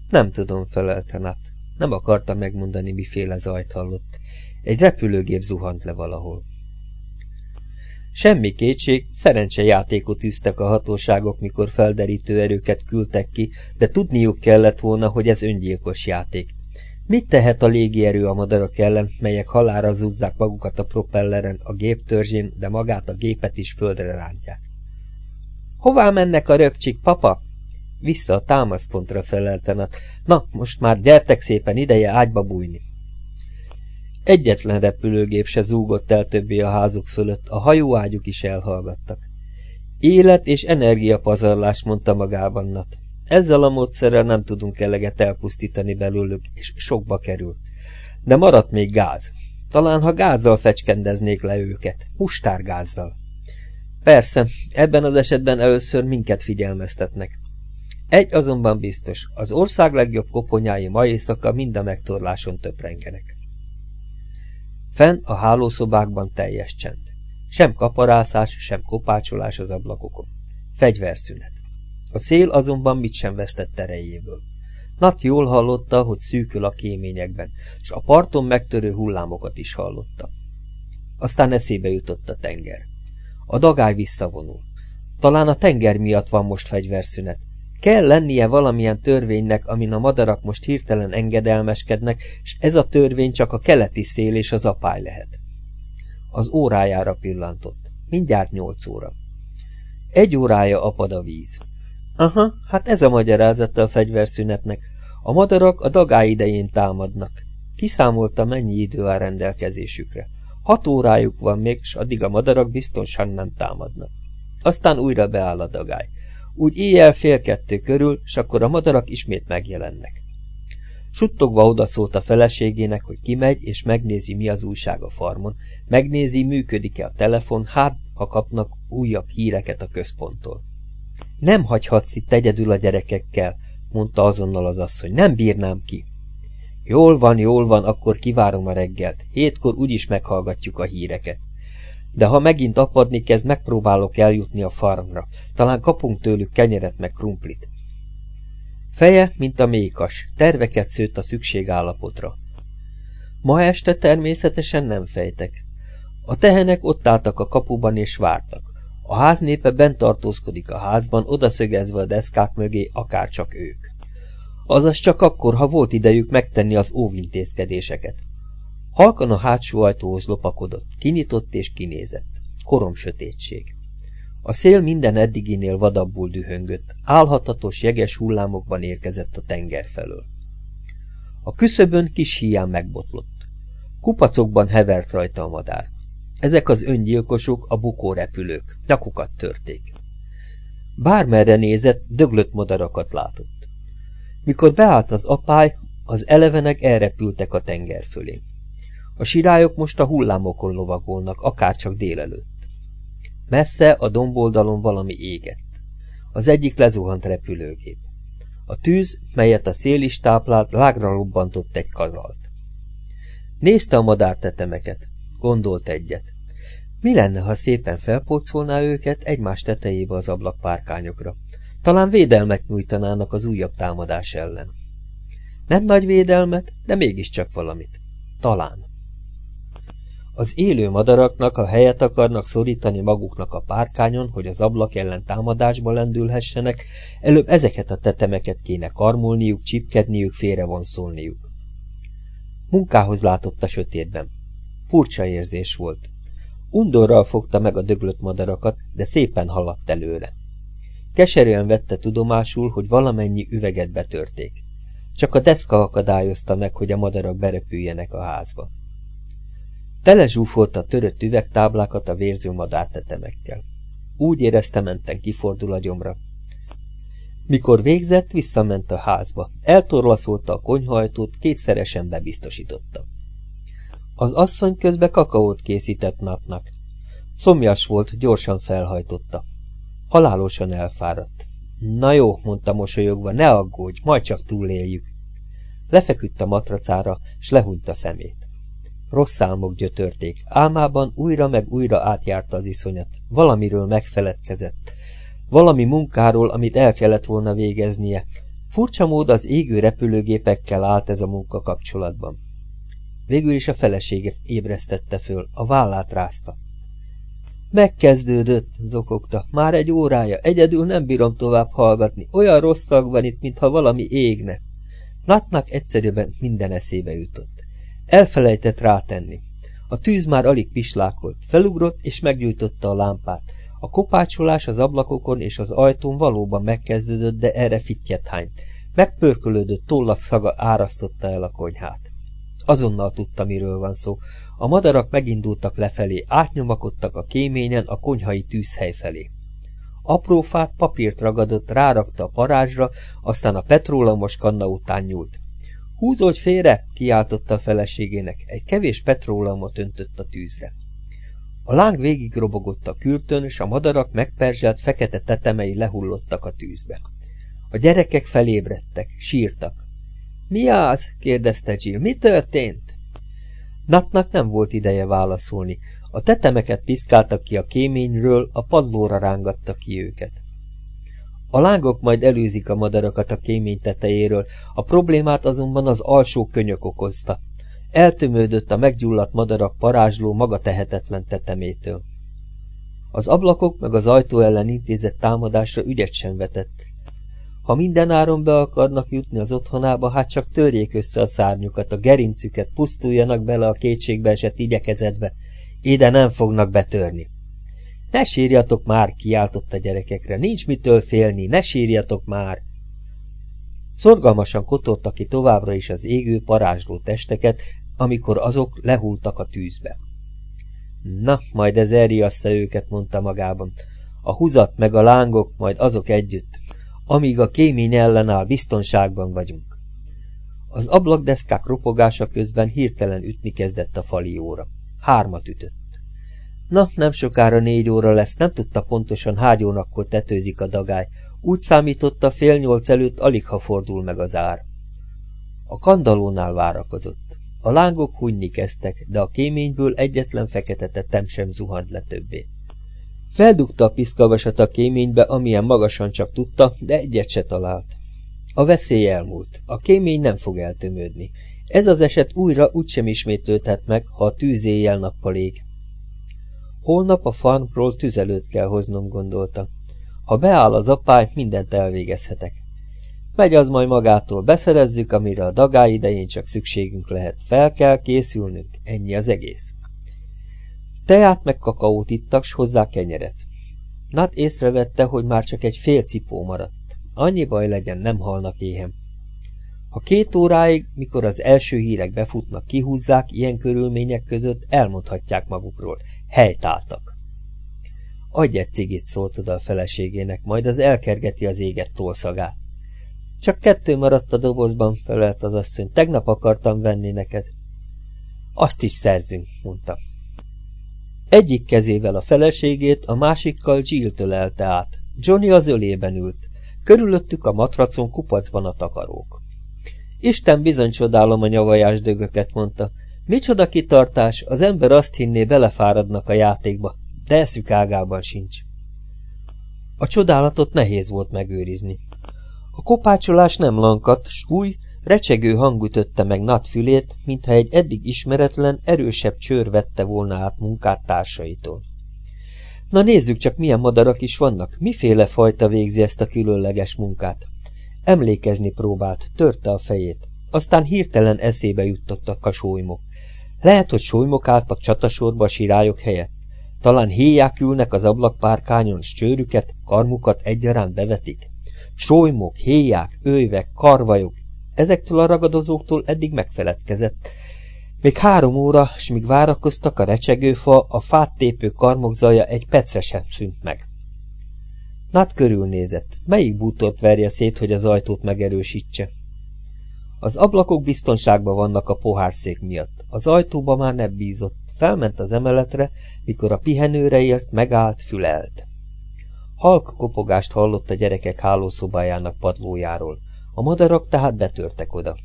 Nem tudom, felelte. Nem akarta megmondani, miféle zajt hallott. Egy repülőgép zuhant le valahol. Semmi kétség, szerencsejátékot űztek a hatóságok, mikor felderítő erőket küldtek ki, de tudniuk kellett volna, hogy ez öngyilkos játék. Mit tehet a légierő a madarak ellen, melyek halára zúzzák magukat a propelleren, a géptörzsén, de magát a gépet is földre rántják? Hová mennek a röpcsik, papa? Vissza a támaszpontra feleltenat. Na, most már gyertek szépen ideje ágyba bújni. Egyetlen repülőgép se zúgott el többé a házuk fölött, a hajóágyuk is elhallgattak. Élet és energiapazarlás, mondta magában Nat. Ezzel a módszerrel nem tudunk eleget elpusztítani belőlük, és sokba kerül. De maradt még gáz. Talán, ha gázzal fecskendeznék le őket, mustárgázzal. Persze, ebben az esetben először minket figyelmeztetnek. Egy azonban biztos, az ország legjobb koponyái ma éjszaka mind a megtorláson töprengenek. Fenn a hálószobákban teljes csend. Sem kaparászás, sem kopácsolás az ablakokon. Fegyverszünet. A szél azonban mit sem vesztett erejéből. Nat jól hallotta, hogy szűkül a kéményekben, s a parton megtörő hullámokat is hallotta. Aztán eszébe jutott a tenger. A dagály visszavonul. Talán a tenger miatt van most fegyverszünet, Kell lennie valamilyen törvénynek, amin a madarak most hirtelen engedelmeskednek, és ez a törvény csak a keleti szél és az apály lehet. Az órájára pillantott. Mindjárt nyolc óra. Egy órája apad a víz. Aha, hát ez a magyarázata a fegyverszünetnek. A madarak a dagá idején támadnak. Kiszámolta, mennyi idő áll rendelkezésükre. Hat órájuk van még, s addig a madarak biztonsan nem támadnak. Aztán újra beáll a dagály. Úgy éjjel fél kettő körül, s akkor a madarak ismét megjelennek. Suttogva odaszólt a feleségének, hogy kimegy, és megnézi, mi az újság a farmon, megnézi, működik-e a telefon, hát, ha kapnak újabb híreket a központtól. Nem hagyhatsz itt egyedül a gyerekekkel, mondta azonnal az asszony, nem bírnám ki. Jól van, jól van, akkor kivárom a reggelt. Hétkor úgyis meghallgatjuk a híreket de ha megint apadni kezd, megpróbálok eljutni a farmra. Talán kapunk tőlük kenyeret meg krumplit. Feje, mint a mékas, terveket szőtt a szükségállapotra. Ma este természetesen nem fejtek. A tehenek ott álltak a kapuban és vártak. A ház népe bent tartózkodik a házban, odaszögezve a deszkák mögé, akár csak ők. Azaz csak akkor, ha volt idejük megtenni az óvintézkedéseket. Halkan a hátsó ajtóhoz lopakodott, kinyitott és kinézett. Korom sötétség. A szél minden eddiginél vadabbul dühöngött, álhatatos jeges hullámokban érkezett a tenger felől. A küszöbön kis híján megbotlott. Kupacokban hevert rajta a madár. Ezek az öngyilkosok, a bukórepülők, nyakukat törték. Bármerre nézett, döglött madarakat látott. Mikor beállt az apály, az elevenek elrepültek a tenger fölé. A sirályok most a hullámokon lovagolnak, akárcsak délelőtt. Messze a domboldalon valami égett. Az egyik lezuhant repülőgép. A tűz, melyet a szél is táplált, lágra robbantott egy kazalt. Nézte a madártetemeket, gondolt egyet. Mi lenne, ha szépen felpócolná őket egymás tetejébe az ablakpárkányokra? Talán védelmet nyújtanának az újabb támadás ellen. Nem nagy védelmet, de mégiscsak valamit. Talán. Az élő madaraknak, ha helyet akarnak szorítani maguknak a párkányon, hogy az ablak ellen támadásba lendülhessenek, előbb ezeket a tetemeket kéne karmolniuk, csipkedniük, félrevonszolniuk. Munkához látott a sötétben. Furcsa érzés volt. Undorral fogta meg a döglött madarakat, de szépen haladt előre. Keserűen vette tudomásul, hogy valamennyi üveget betörték. Csak a deszka akadályozta meg, hogy a madarak berepüljenek a házba. Telezsúfolta törött üvegtáblákat a vérző madártetemekkel. Úgy érezte, menten kifordul a gyomra. Mikor végzett, visszament a házba. Eltorlaszolta a konyhajtót, kétszeresen bebiztosította. Az asszony közbe kakaót készített napnak. Szomjas volt, gyorsan felhajtotta. Halálosan elfáradt. Na jó, mondta mosolyogva, ne aggódj, majd csak túléljük. Lefeküdt a matracára, s lehúnyt a szemét. Rossz álmok gyötörték. Álmában újra meg újra átjárta az iszonyat. Valamiről megfeledkezett. Valami munkáról, amit el kellett volna végeznie. Furcsa mód az égő repülőgépekkel állt ez a munka kapcsolatban. Végül is a felesége ébresztette föl, a vállát rázta. Megkezdődött, zokogta. Már egy órája, egyedül nem bírom tovább hallgatni. Olyan rossz szag van itt, mintha valami égne. Natnak egyszerűen minden eszébe jutott. Elfelejtett rátenni. A tűz már alig pislákolt, felugrott és meggyújtotta a lámpát. A kopácsolás az ablakokon és az ajtón valóban megkezdődött, de erre fittyet hányt. Megpörkölődött tollak szaga árasztotta el a konyhát. Azonnal tudta, miről van szó. A madarak megindultak lefelé, átnyomakodtak a kéményen a konyhai tűzhely felé. Apró fát papírt ragadott, rárakta a parázsra, aztán a petróleumos kanna után nyúlt. Húzódj félre, kiáltotta a feleségének, egy kevés petróleumot öntött a tűzre. A láng végig robogott a kürtön, és a madarak megperzselt fekete tetemei lehullottak a tűzbe. A gyerekek felébredtek, sírtak. Mi az? kérdezte Jill. Mi történt? Natnak nem volt ideje válaszolni. A tetemeket piszkáltak ki a kéményről, a padlóra rángatta ki őket. A lángok majd előzik a madarakat a kémény tetejéről, a problémát azonban az alsó könyök okozta. Eltömődött a meggyulladt madarak parázsló, maga tehetetlen tetemétől. Az ablakok meg az ajtó ellen intézett támadásra ügyet sem vetett. Ha minden áron be akarnak jutni az otthonába, hát csak törjék össze a szárnyukat, a gerincüket, pusztuljanak bele a kétségbe esett igyekezetbe. Ide nem fognak betörni. Ne sírjatok már, kiáltott a gyerekekre, nincs mitől félni, ne sírjatok már! Szorgalmasan kotorta ki továbbra is az égő, parázsló testeket, amikor azok lehultak a tűzbe. Na, majd ez elriassza őket, mondta magában. A húzat meg a lángok, majd azok együtt. Amíg a kémény ellenáll, biztonságban vagyunk. Az ablakdeszkák ropogása közben hirtelen ütni kezdett a fali óra. Hármat ütött. Na, nem sokára négy óra lesz, nem tudta pontosan hány órakkor tetőzik a dagály. Úgy számította, fél nyolc előtt alig ha fordul meg az ár. A kandalónál várakozott. A lángok hunyni kezdtek, de a kéményből egyetlen fekete tetem sem zuhant le többé. Feldugta a piszkavasat a kéménybe, amilyen magasan csak tudta, de egyet se talált. A veszély elmúlt. A kémény nem fog eltömődni. Ez az eset újra úgysem ismétlődhet meg, ha a tűz éjjel-nappal ég. Holnap a farmról tüzelőt kell hoznom, gondolta. Ha beáll az apály, mindent elvégezhetek. Megy az majd magától, beszerezzük, amire a dagály idején csak szükségünk lehet. Fel kell készülnünk, ennyi az egész. Teát meg kakaót ittak, s hozzá kenyeret. Nat észrevette, hogy már csak egy fél cipó maradt. Annyi baj legyen, nem halnak éhem. Ha két óráig, mikor az első hírek befutnak, kihúzzák ilyen körülmények között, elmondhatják magukról. Helytáltak. Adj egy cigit, szólt oda a feleségének, majd az elkergeti az éget tolszagát. Csak kettő maradt a dobozban, felelt az asszony. Tegnap akartam venni neked. Azt is szerzünk, mondta. Egyik kezével a feleségét, a másikkal Jill tölelte át. Johnny az ölében ült. Körülöttük a matracon kupacban a takarók. Isten bizony csodálom a nyavajás dögöket, mondta. Micsoda kitartás, az ember azt hinné belefáradnak a játékba, de eszük ágában sincs. A csodálatot nehéz volt megőrizni. A kopácsolás nem lankadt, s új, recsegő hang ütötte meg Nat fülét, mintha egy eddig ismeretlen, erősebb csőr vette volna át munkát társaitól. Na nézzük csak, milyen madarak is vannak, miféle fajta végzi ezt a különleges munkát. Emlékezni próbált, törte a fejét. Aztán hirtelen eszébe juttottak a sólymok. Lehet, hogy sólymok álltak csatasorba a sirályok helyett. Talán héják ülnek az ablakpárkányon, s csőrüket, karmukat egyaránt bevetik. Sólymok, héják, őjvek, karvajok, ezektől a ragadozóktól eddig megfeledkezett. Még három óra, s míg várakoztak a recsegőfa, a fát tépő karmok zaja egy pecre sem szűnt meg. Nat körülnézett. Melyik bútort verje szét, hogy az ajtót megerősítse? Az ablakok biztonságban vannak a pohárszék miatt. Az ajtóba már nem bízott. Felment az emeletre, mikor a pihenőre ért, megállt, fülelt. Halk kopogást hallott a gyerekek hálószobájának padlójáról. A madarak tehát betörtek oda.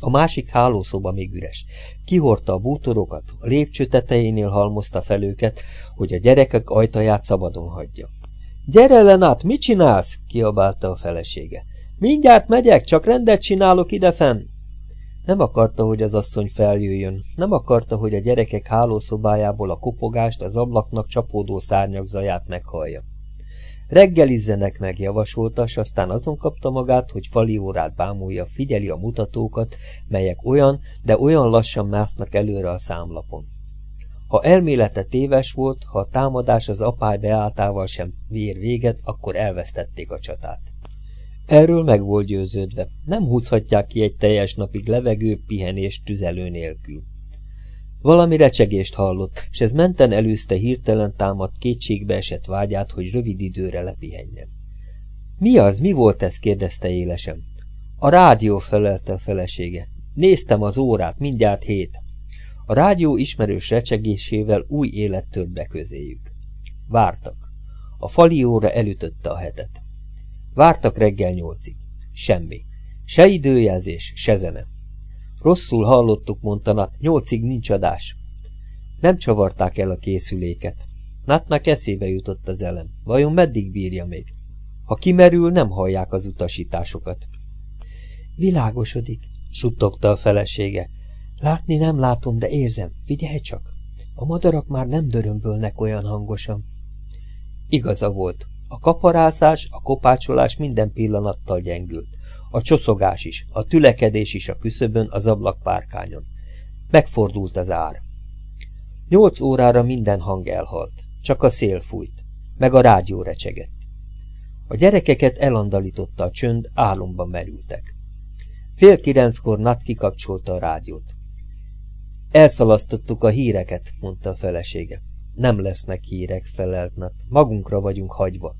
A másik hálószoba még üres. Kihordta a bútorokat, a lépcső tetejénél halmozta fel őket, hogy a gyerekek ajtaját szabadon hagyja. – Gyere, Lenát, mit csinálsz? – kiabálta a felesége. – Mindjárt megyek, csak rendet csinálok idefenn. Nem akarta, hogy az asszony feljöjjön, nem akarta, hogy a gyerekek hálószobájából a kopogást, az ablaknak csapódó szárnyak zaját meghallja. Reggelizzenek meg, javasolta, s aztán azon kapta magát, hogy fali órát bámulja, figyeli a mutatókat, melyek olyan, de olyan lassan másznak előre a számlapon. Ha elmélete téves volt, ha a támadás az apály beáltával sem vér véget, akkor elvesztették a csatát. Erről meg volt győződve, nem húzhatják ki egy teljes napig levegő, pihenés, tüzelő nélkül. Valami recsegést hallott, és ez menten előzte hirtelen támadt kétségbe esett vágyát, hogy rövid időre lepihenjen. Mi az, mi volt ez? kérdezte élesen. A rádió felelte a felesége. Néztem az órát, mindjárt hét. A rádió ismerős recsegésével új élet tört be közéjük. Vártak. A fali óra elütötte a hetet. Vártak reggel nyolcig. Semmi. Se időjelzés, se zene. Rosszul hallottuk, mondta nyolcig nincs adás. Nem csavarták el a készüléket. Natnak eszébe jutott az elem. Vajon meddig bírja még? Ha kimerül, nem hallják az utasításokat. Világosodik, suttogta a felesége. Látni nem látom, de érzem. Figyelj csak! A madarak már nem dörömbölnek olyan hangosan. Igaza volt. A kaparászás, a kopácsolás minden pillanattal gyengült. A csoszogás is, a tülekedés is a küszöbön, az ablakpárkányon. Megfordult az ár. Nyolc órára minden hang elhalt. Csak a szél fújt, meg a rádió recsegett. A gyerekeket elandalította a csönd, álomba merültek. Fél kilenckor Nat kikapcsolta a rádiót. Elszalasztottuk a híreket, mondta a felesége. Nem lesznek hírek, felelt. Magunkra vagyunk hagyva.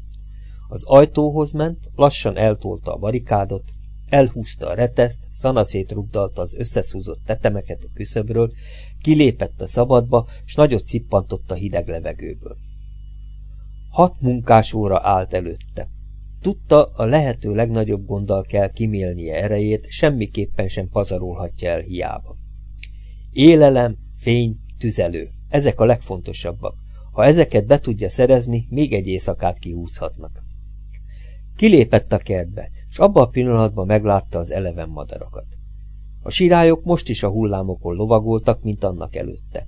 Az ajtóhoz ment, lassan eltolta a barikádot, elhúzta a reteszt, szanaszét rugdalta az összeszúzott tetemeket a küszöbről, kilépett a szabadba, s nagyot cippantott a hideg levegőből. Hat munkás óra állt előtte. Tudta, a lehető legnagyobb gonddal kell kimélnie erejét, semmiképpen sem pazarolhatja el hiába. Élelem, fény, tüzelő, ezek a legfontosabbak. Ha ezeket be tudja szerezni, még egy éjszakát kihúzhatnak. Kilépett a kertbe, és abban a pillanatban meglátta az eleven madarakat. A sirályok most is a hullámokon lovagoltak, mint annak előtte.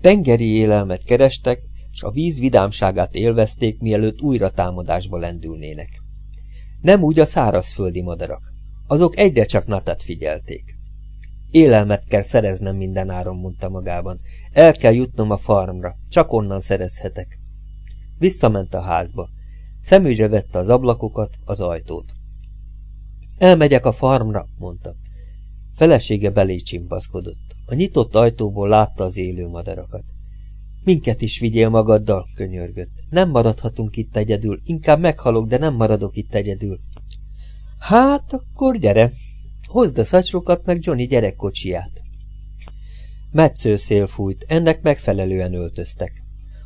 Tengeri élelmet kerestek, és a víz vidámságát élvezték, mielőtt újra támadásba lendülnének. Nem úgy a szárazföldi madarak. Azok egyre csak Natat figyelték. Élelmet kell szereznem minden áron, mondta magában. El kell jutnom a farmra, csak onnan szerezhetek. Visszament a házba. Szemügyre vette az ablakokat, az ajtót. Elmegyek a farmra, mondta. Felesége belé csimpaszkodott. A nyitott ajtóból látta az élő madarakat. Minket is vigyél magaddal, könyörgött. Nem maradhatunk itt egyedül, inkább meghalok, de nem maradok itt egyedül. Hát, akkor gyere, hozd a szacsrokat meg Johnny gyerekkocsiját. Metsző szél fújt, ennek megfelelően öltöztek.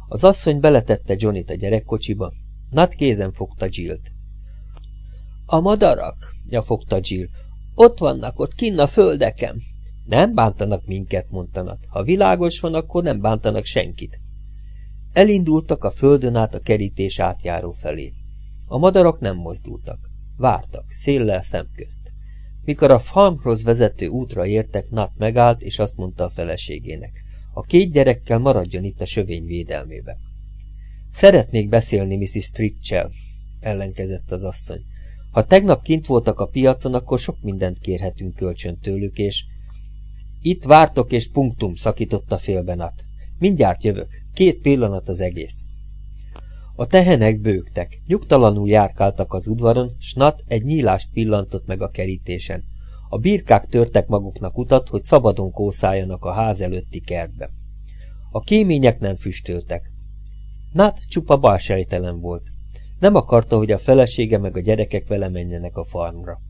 Az asszony beletette Johnnyt a gyerekkocsiba, Nat kézen fogta Jill-t. A madarak, nyafogta Jill. Ott vannak, ott kinn a földeken. Nem bántanak minket, mondta. Ha világos van, akkor nem bántanak senkit. Elindultak a földön át a kerítés átjáró felé. A madarak nem mozdultak. Vártak, széllel szemközt. Mikor a farmhoz vezető útra értek, Nat megállt, és azt mondta a feleségének. A két gyerekkel maradjon itt a sövény védelmébe. Szeretnék beszélni Mrs. Stritchell, ellenkezett az asszony. Ha tegnap kint voltak a piacon, akkor sok mindent kérhetünk kölcsön tőlük, és... Itt vártok, és punktum, szakította félben át. Mindjárt jövök. Két pillanat az egész. A tehenek bőgtek, nyugtalanul járkáltak az udvaron, s Nat egy nyílást pillantott meg a kerítésen. A birkák törtek maguknak utat, hogy szabadon kószáljanak a ház előtti kertbe. A kémények nem füstöltek. Nat csupa balsejtelen volt. Nem akarta, hogy a felesége meg a gyerekek vele menjenek a farmra.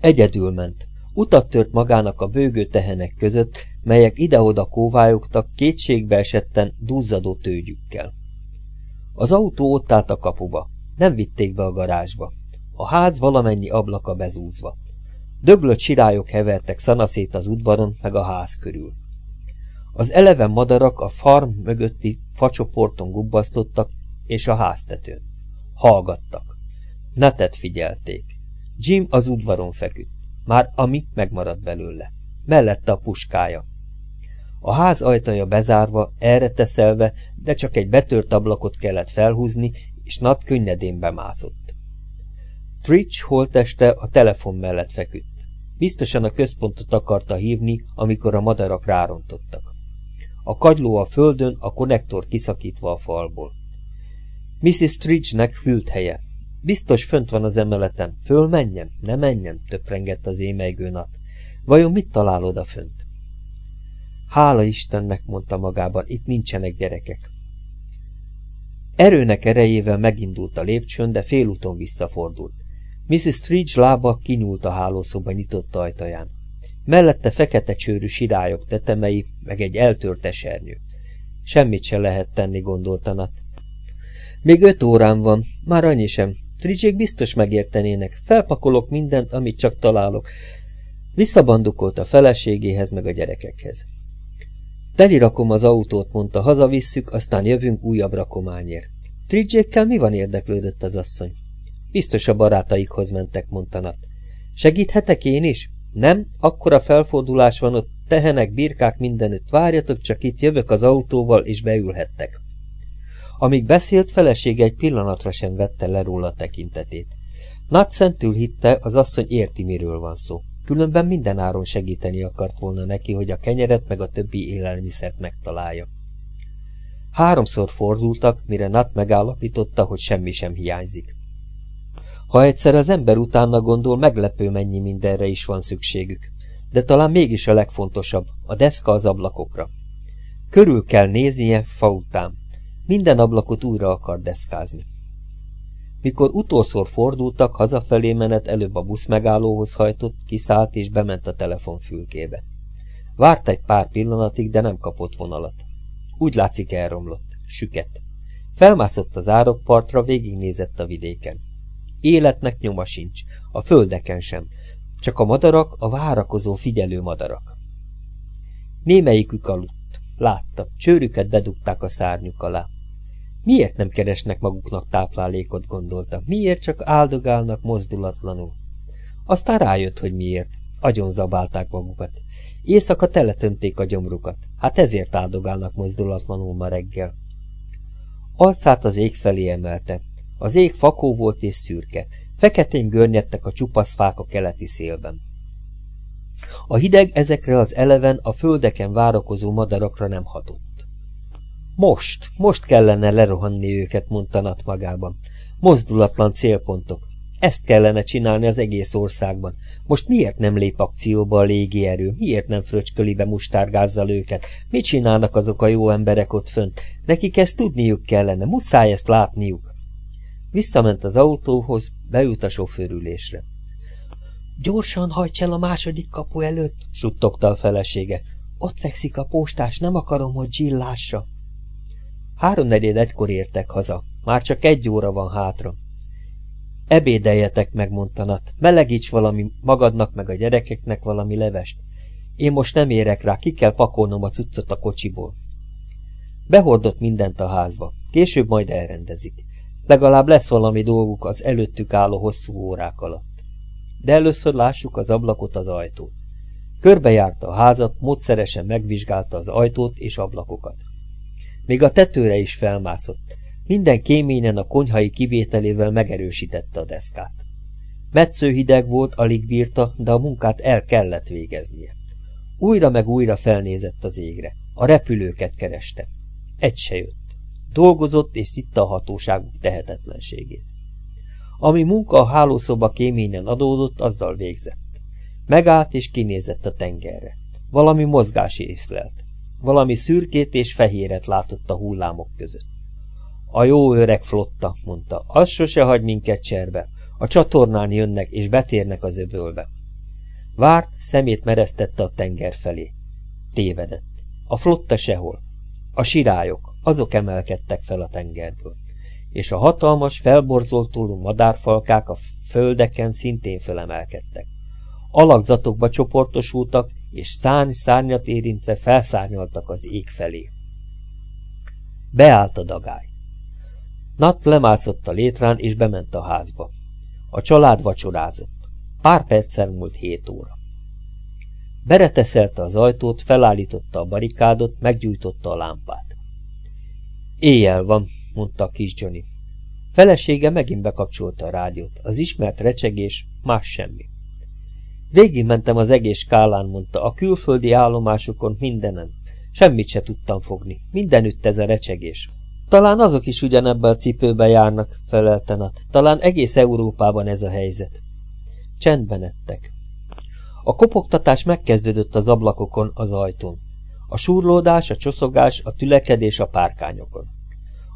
Egyedül ment. Utat tört magának a bőgő tehenek között, melyek ide-oda kóvályogtak kétségbe esetten duzzadó tőgyükkel. Az autó ott állt a kapuba. Nem vitték be a garázsba. A ház valamennyi ablaka bezúzva. Döglött sirályok hevertek szanaszét az udvaron, meg a ház körül. Az eleven madarak a farm mögötti facsoporton gubbasztottak, és a háztetőn. Hallgattak. Netet figyelték. Jim az udvaron feküdt. Már ami megmaradt belőle. Mellette a puskája. A ház ajtaja bezárva, erre teszelve, de csak egy betört ablakot kellett felhúzni, és Nat könnyedén bemászott. Tritch holteste a telefon mellett feküdt. Biztosan a központot akarta hívni, amikor a madarak rárontottak. A kagyló a földön, a konnektor kiszakítva a falból. Mrs. Tridge-nek hűlt helye. Biztos fönt van az emeleten. Föl menjen, ne menjen, töprengett az émeigő. Vajon mit talál oda fönt? Hála Istennek, mondta magában, itt nincsenek gyerekek. Erőnek erejével megindult a lépcsőn, de félúton visszafordult. Mrs. Stridge lába kinyúlt a hálószoba nyitott ajtaján. Mellette fekete csőrű sirályok tetemei, meg egy eltört esernyő. Semmit se lehet tenni, gondoltanat. Még öt órán van, már annyi sem. Tridgék biztos megértenének. Felpakolok mindent, amit csak találok. Visszabandukolt a feleségéhez, meg a gyerekekhez. Telirakom az autót, mondta, hazavisszük, aztán jövünk újabb rakományért. Tridgékkel mi van érdeklődött az asszony? Biztos a barátaikhoz mentek, mondta Nat. Segíthetek én is? Nem, akkora felfordulás van ott, tehenek, birkák mindenütt, várjatok, csak itt jövök az autóval, és beülhettek. Amíg beszélt, felesége egy pillanatra sem vette le róla tekintetét. Nat szentül hitte, az asszony érti, miről van szó. Különben minden áron segíteni akart volna neki, hogy a kenyeret meg a többi élelmiszert megtalálja. Háromszor fordultak, mire Nat megállapította, hogy semmi sem hiányzik. Ha egyszer az ember utána gondol, meglepő mennyi mindenre is van szükségük. De talán mégis a legfontosabb, a deszka az ablakokra. Körül kell néznie fa után. Minden ablakot újra akar deszkázni. Mikor utolszor fordultak, hazafelé menet előbb a busz megállóhoz hajtott, kiszállt és bement a telefonfülkébe. Várt egy pár pillanatig, de nem kapott vonalat. Úgy látszik elromlott. Süket. Felmászott az árokpartra, végignézett a vidéken. Életnek nyoma sincs, a földeken sem, csak a madarak, a várakozó figyelő madarak. Némelyikük aludt, látta, csőrüket bedugták a szárnyuk alá. Miért nem keresnek maguknak táplálékot, gondolta, miért csak áldogálnak mozdulatlanul? Aztán rájött, hogy miért. Agyon zabálták magukat. Éjszaka teletömték a gyomrukat. Hát ezért áldogálnak mozdulatlanul ma reggel. Arcát az ég felé emelte. Az ég fakó volt és szürke. Feketén görnyedtek a csupasz fák a keleti szélben. A hideg ezekre az eleven, a földeken várakozó madarakra nem hatott. Most, most kellene lerohanni őket, mondta Nat magában. Mozdulatlan célpontok. Ezt kellene csinálni az egész országban. Most miért nem lép akcióba a légierő? Miért nem fröcsköli be mustárgázzal őket? Mit csinálnak azok a jó emberek ott fönt? Nekik ezt tudniuk kellene, muszáj ezt látniuk. Visszament az autóhoz, beült a sofőrülésre. Gyorsan hajts el a második kapu előtt, suttogta a felesége. Ott fekszik a postás, nem akarom, hogy Jill lássa. Háromnegyed egykor értek haza. Már csak egy óra van hátra. Ebédeljetek meg, mondta. Melegíts valami magadnak meg a gyerekeknek valami levest. Én most nem érek rá, ki kell pakolnom a cuccot a kocsiból. Behordott mindent a házba. Később majd elrendezik. Legalább lesz valami dolguk az előttük álló hosszú órák alatt. De először lássuk az ablakot, az ajtót. Körbejárta a házat, módszeresen megvizsgálta az ajtót és ablakokat. Még a tetőre is felmászott. Minden kéményen a konyhai kivételével megerősítette a deszkát. Metsző hideg volt, alig bírta, de a munkát el kellett végeznie. Újra meg újra felnézett az égre. A repülőket kereste. Egy se jött. Dolgozott és szitta a hatóságuk tehetetlenségét. Ami munka a hálószoba kéményen adódott, azzal végzett. Megállt és kinézett a tengerre. Valami mozgás észlelt. Valami szürkét és fehéret látott a hullámok között. A jó öreg flotta, mondta, az sose hagy minket cserbe. A csatornán jönnek és betérnek az öbölbe. Várt, szemét meresztette a tenger felé. Tévedett. A flotta sehol. A sirályok, azok emelkedtek fel a tengerből. És a hatalmas, felborzoltuló madárfalkák a földeken szintén felemelkedtek. Alakzatokba csoportosultak, és szárny-szárnyat érintve felszárnyaltak az ég felé. Beállt a dagály. Nat lemászott a létrán, és bement a házba. A család vacsorázott. Pár perccel múlt hét óra. Bereteszelte az ajtót, felállította a barikádot, meggyújtotta a lámpát. Éjjel van, mondta a kis Johnny. Felesége megint bekapcsolta a rádiót. Az ismert recsegés, más semmi. Végigmentem az egész skálán, mondta, a külföldi állomásokon mindenen. Semmit se tudtam fogni. Mindenütt ez a recsegés. Talán azok is ugyanebben a cipőben járnak, felelte Nat. Talán egész Európában ez a helyzet. Csendben ettek. A kopogtatás megkezdődött az ablakokon, az ajtón. A surlódás, a csoszogás, a tülekedés a párkányokon.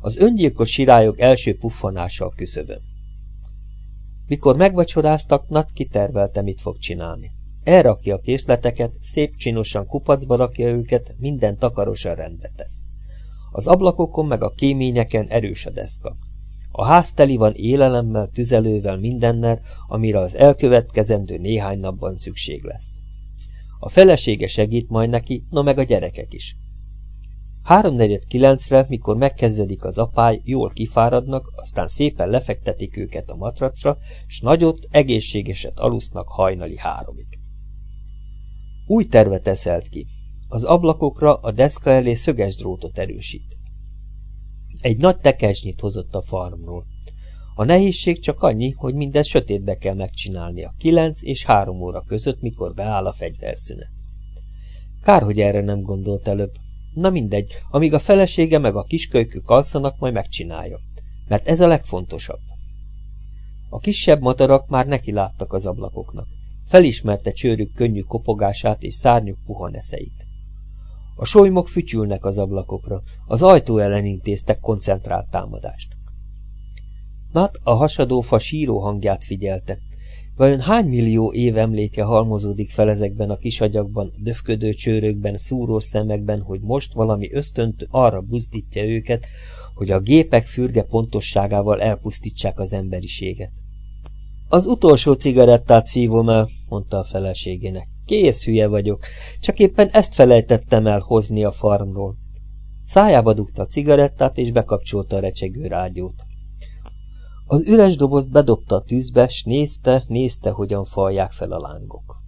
Az öngyilkos sirályok első puffanása a küszöbön. Mikor megvacsoráztak, Nat kitervelte, mit fog csinálni. Elrakja a készleteket, szép csinosan kupacba rakja őket, minden takarosan rendbe tesz. Az ablakokon meg a kéményeken erős a deszka. A ház teli van élelemmel, tüzelővel, mindennel, amire az elkövetkezendő néhány napban szükség lesz. A felesége segít majd neki, no meg a gyerekek is. Háromnegyed kilencre, mikor megkezdődik az apály, jól kifáradnak, aztán szépen lefektetik őket a matracra, s nagyot, egészségeset alusznak hajnali háromig. Új tervet eszelt ki. Az ablakokra a deszka elé szöges drótot erősít. Egy nagy tekercsnyit hozott a farmról. A nehézség csak annyi, hogy mindent sötétbe kell megcsinálnia, kilenc és három óra között, mikor beáll a fegyverszünet. Kár, hogy erre nem gondolt előbb. Na mindegy, amíg a felesége meg a kiskölykök alszanak, majd megcsinálja. Mert ez a legfontosabb. A kisebb madarak már neki láttak az ablakoknak. Felismerte csőrük könnyű kopogását és szárnyuk puha neszeit. A solymok fütyülnek az ablakokra, az ajtó ellen intéztek koncentrált támadást. Nat a hasadófa síró hangját figyelte. Vajon hány millió év emléke halmozódik fel ezekben a kis agyakban, döfködő csőrökben, szúrós szemekben, hogy most valami ösztönt arra buzdítja őket, hogy a gépek fürge pontosságával elpusztítsák az emberiséget. Az utolsó cigarettát szívom el, mondta a feleségének. Kész hülye vagyok, csak éppen ezt felejtettem el hozni a farmról. Szájába dugta a cigarettát, és bekapcsolta a recsegő rádiót. Az üres dobozt bedobta a tűzbe, s nézte, nézte, hogyan falják fel a lángok.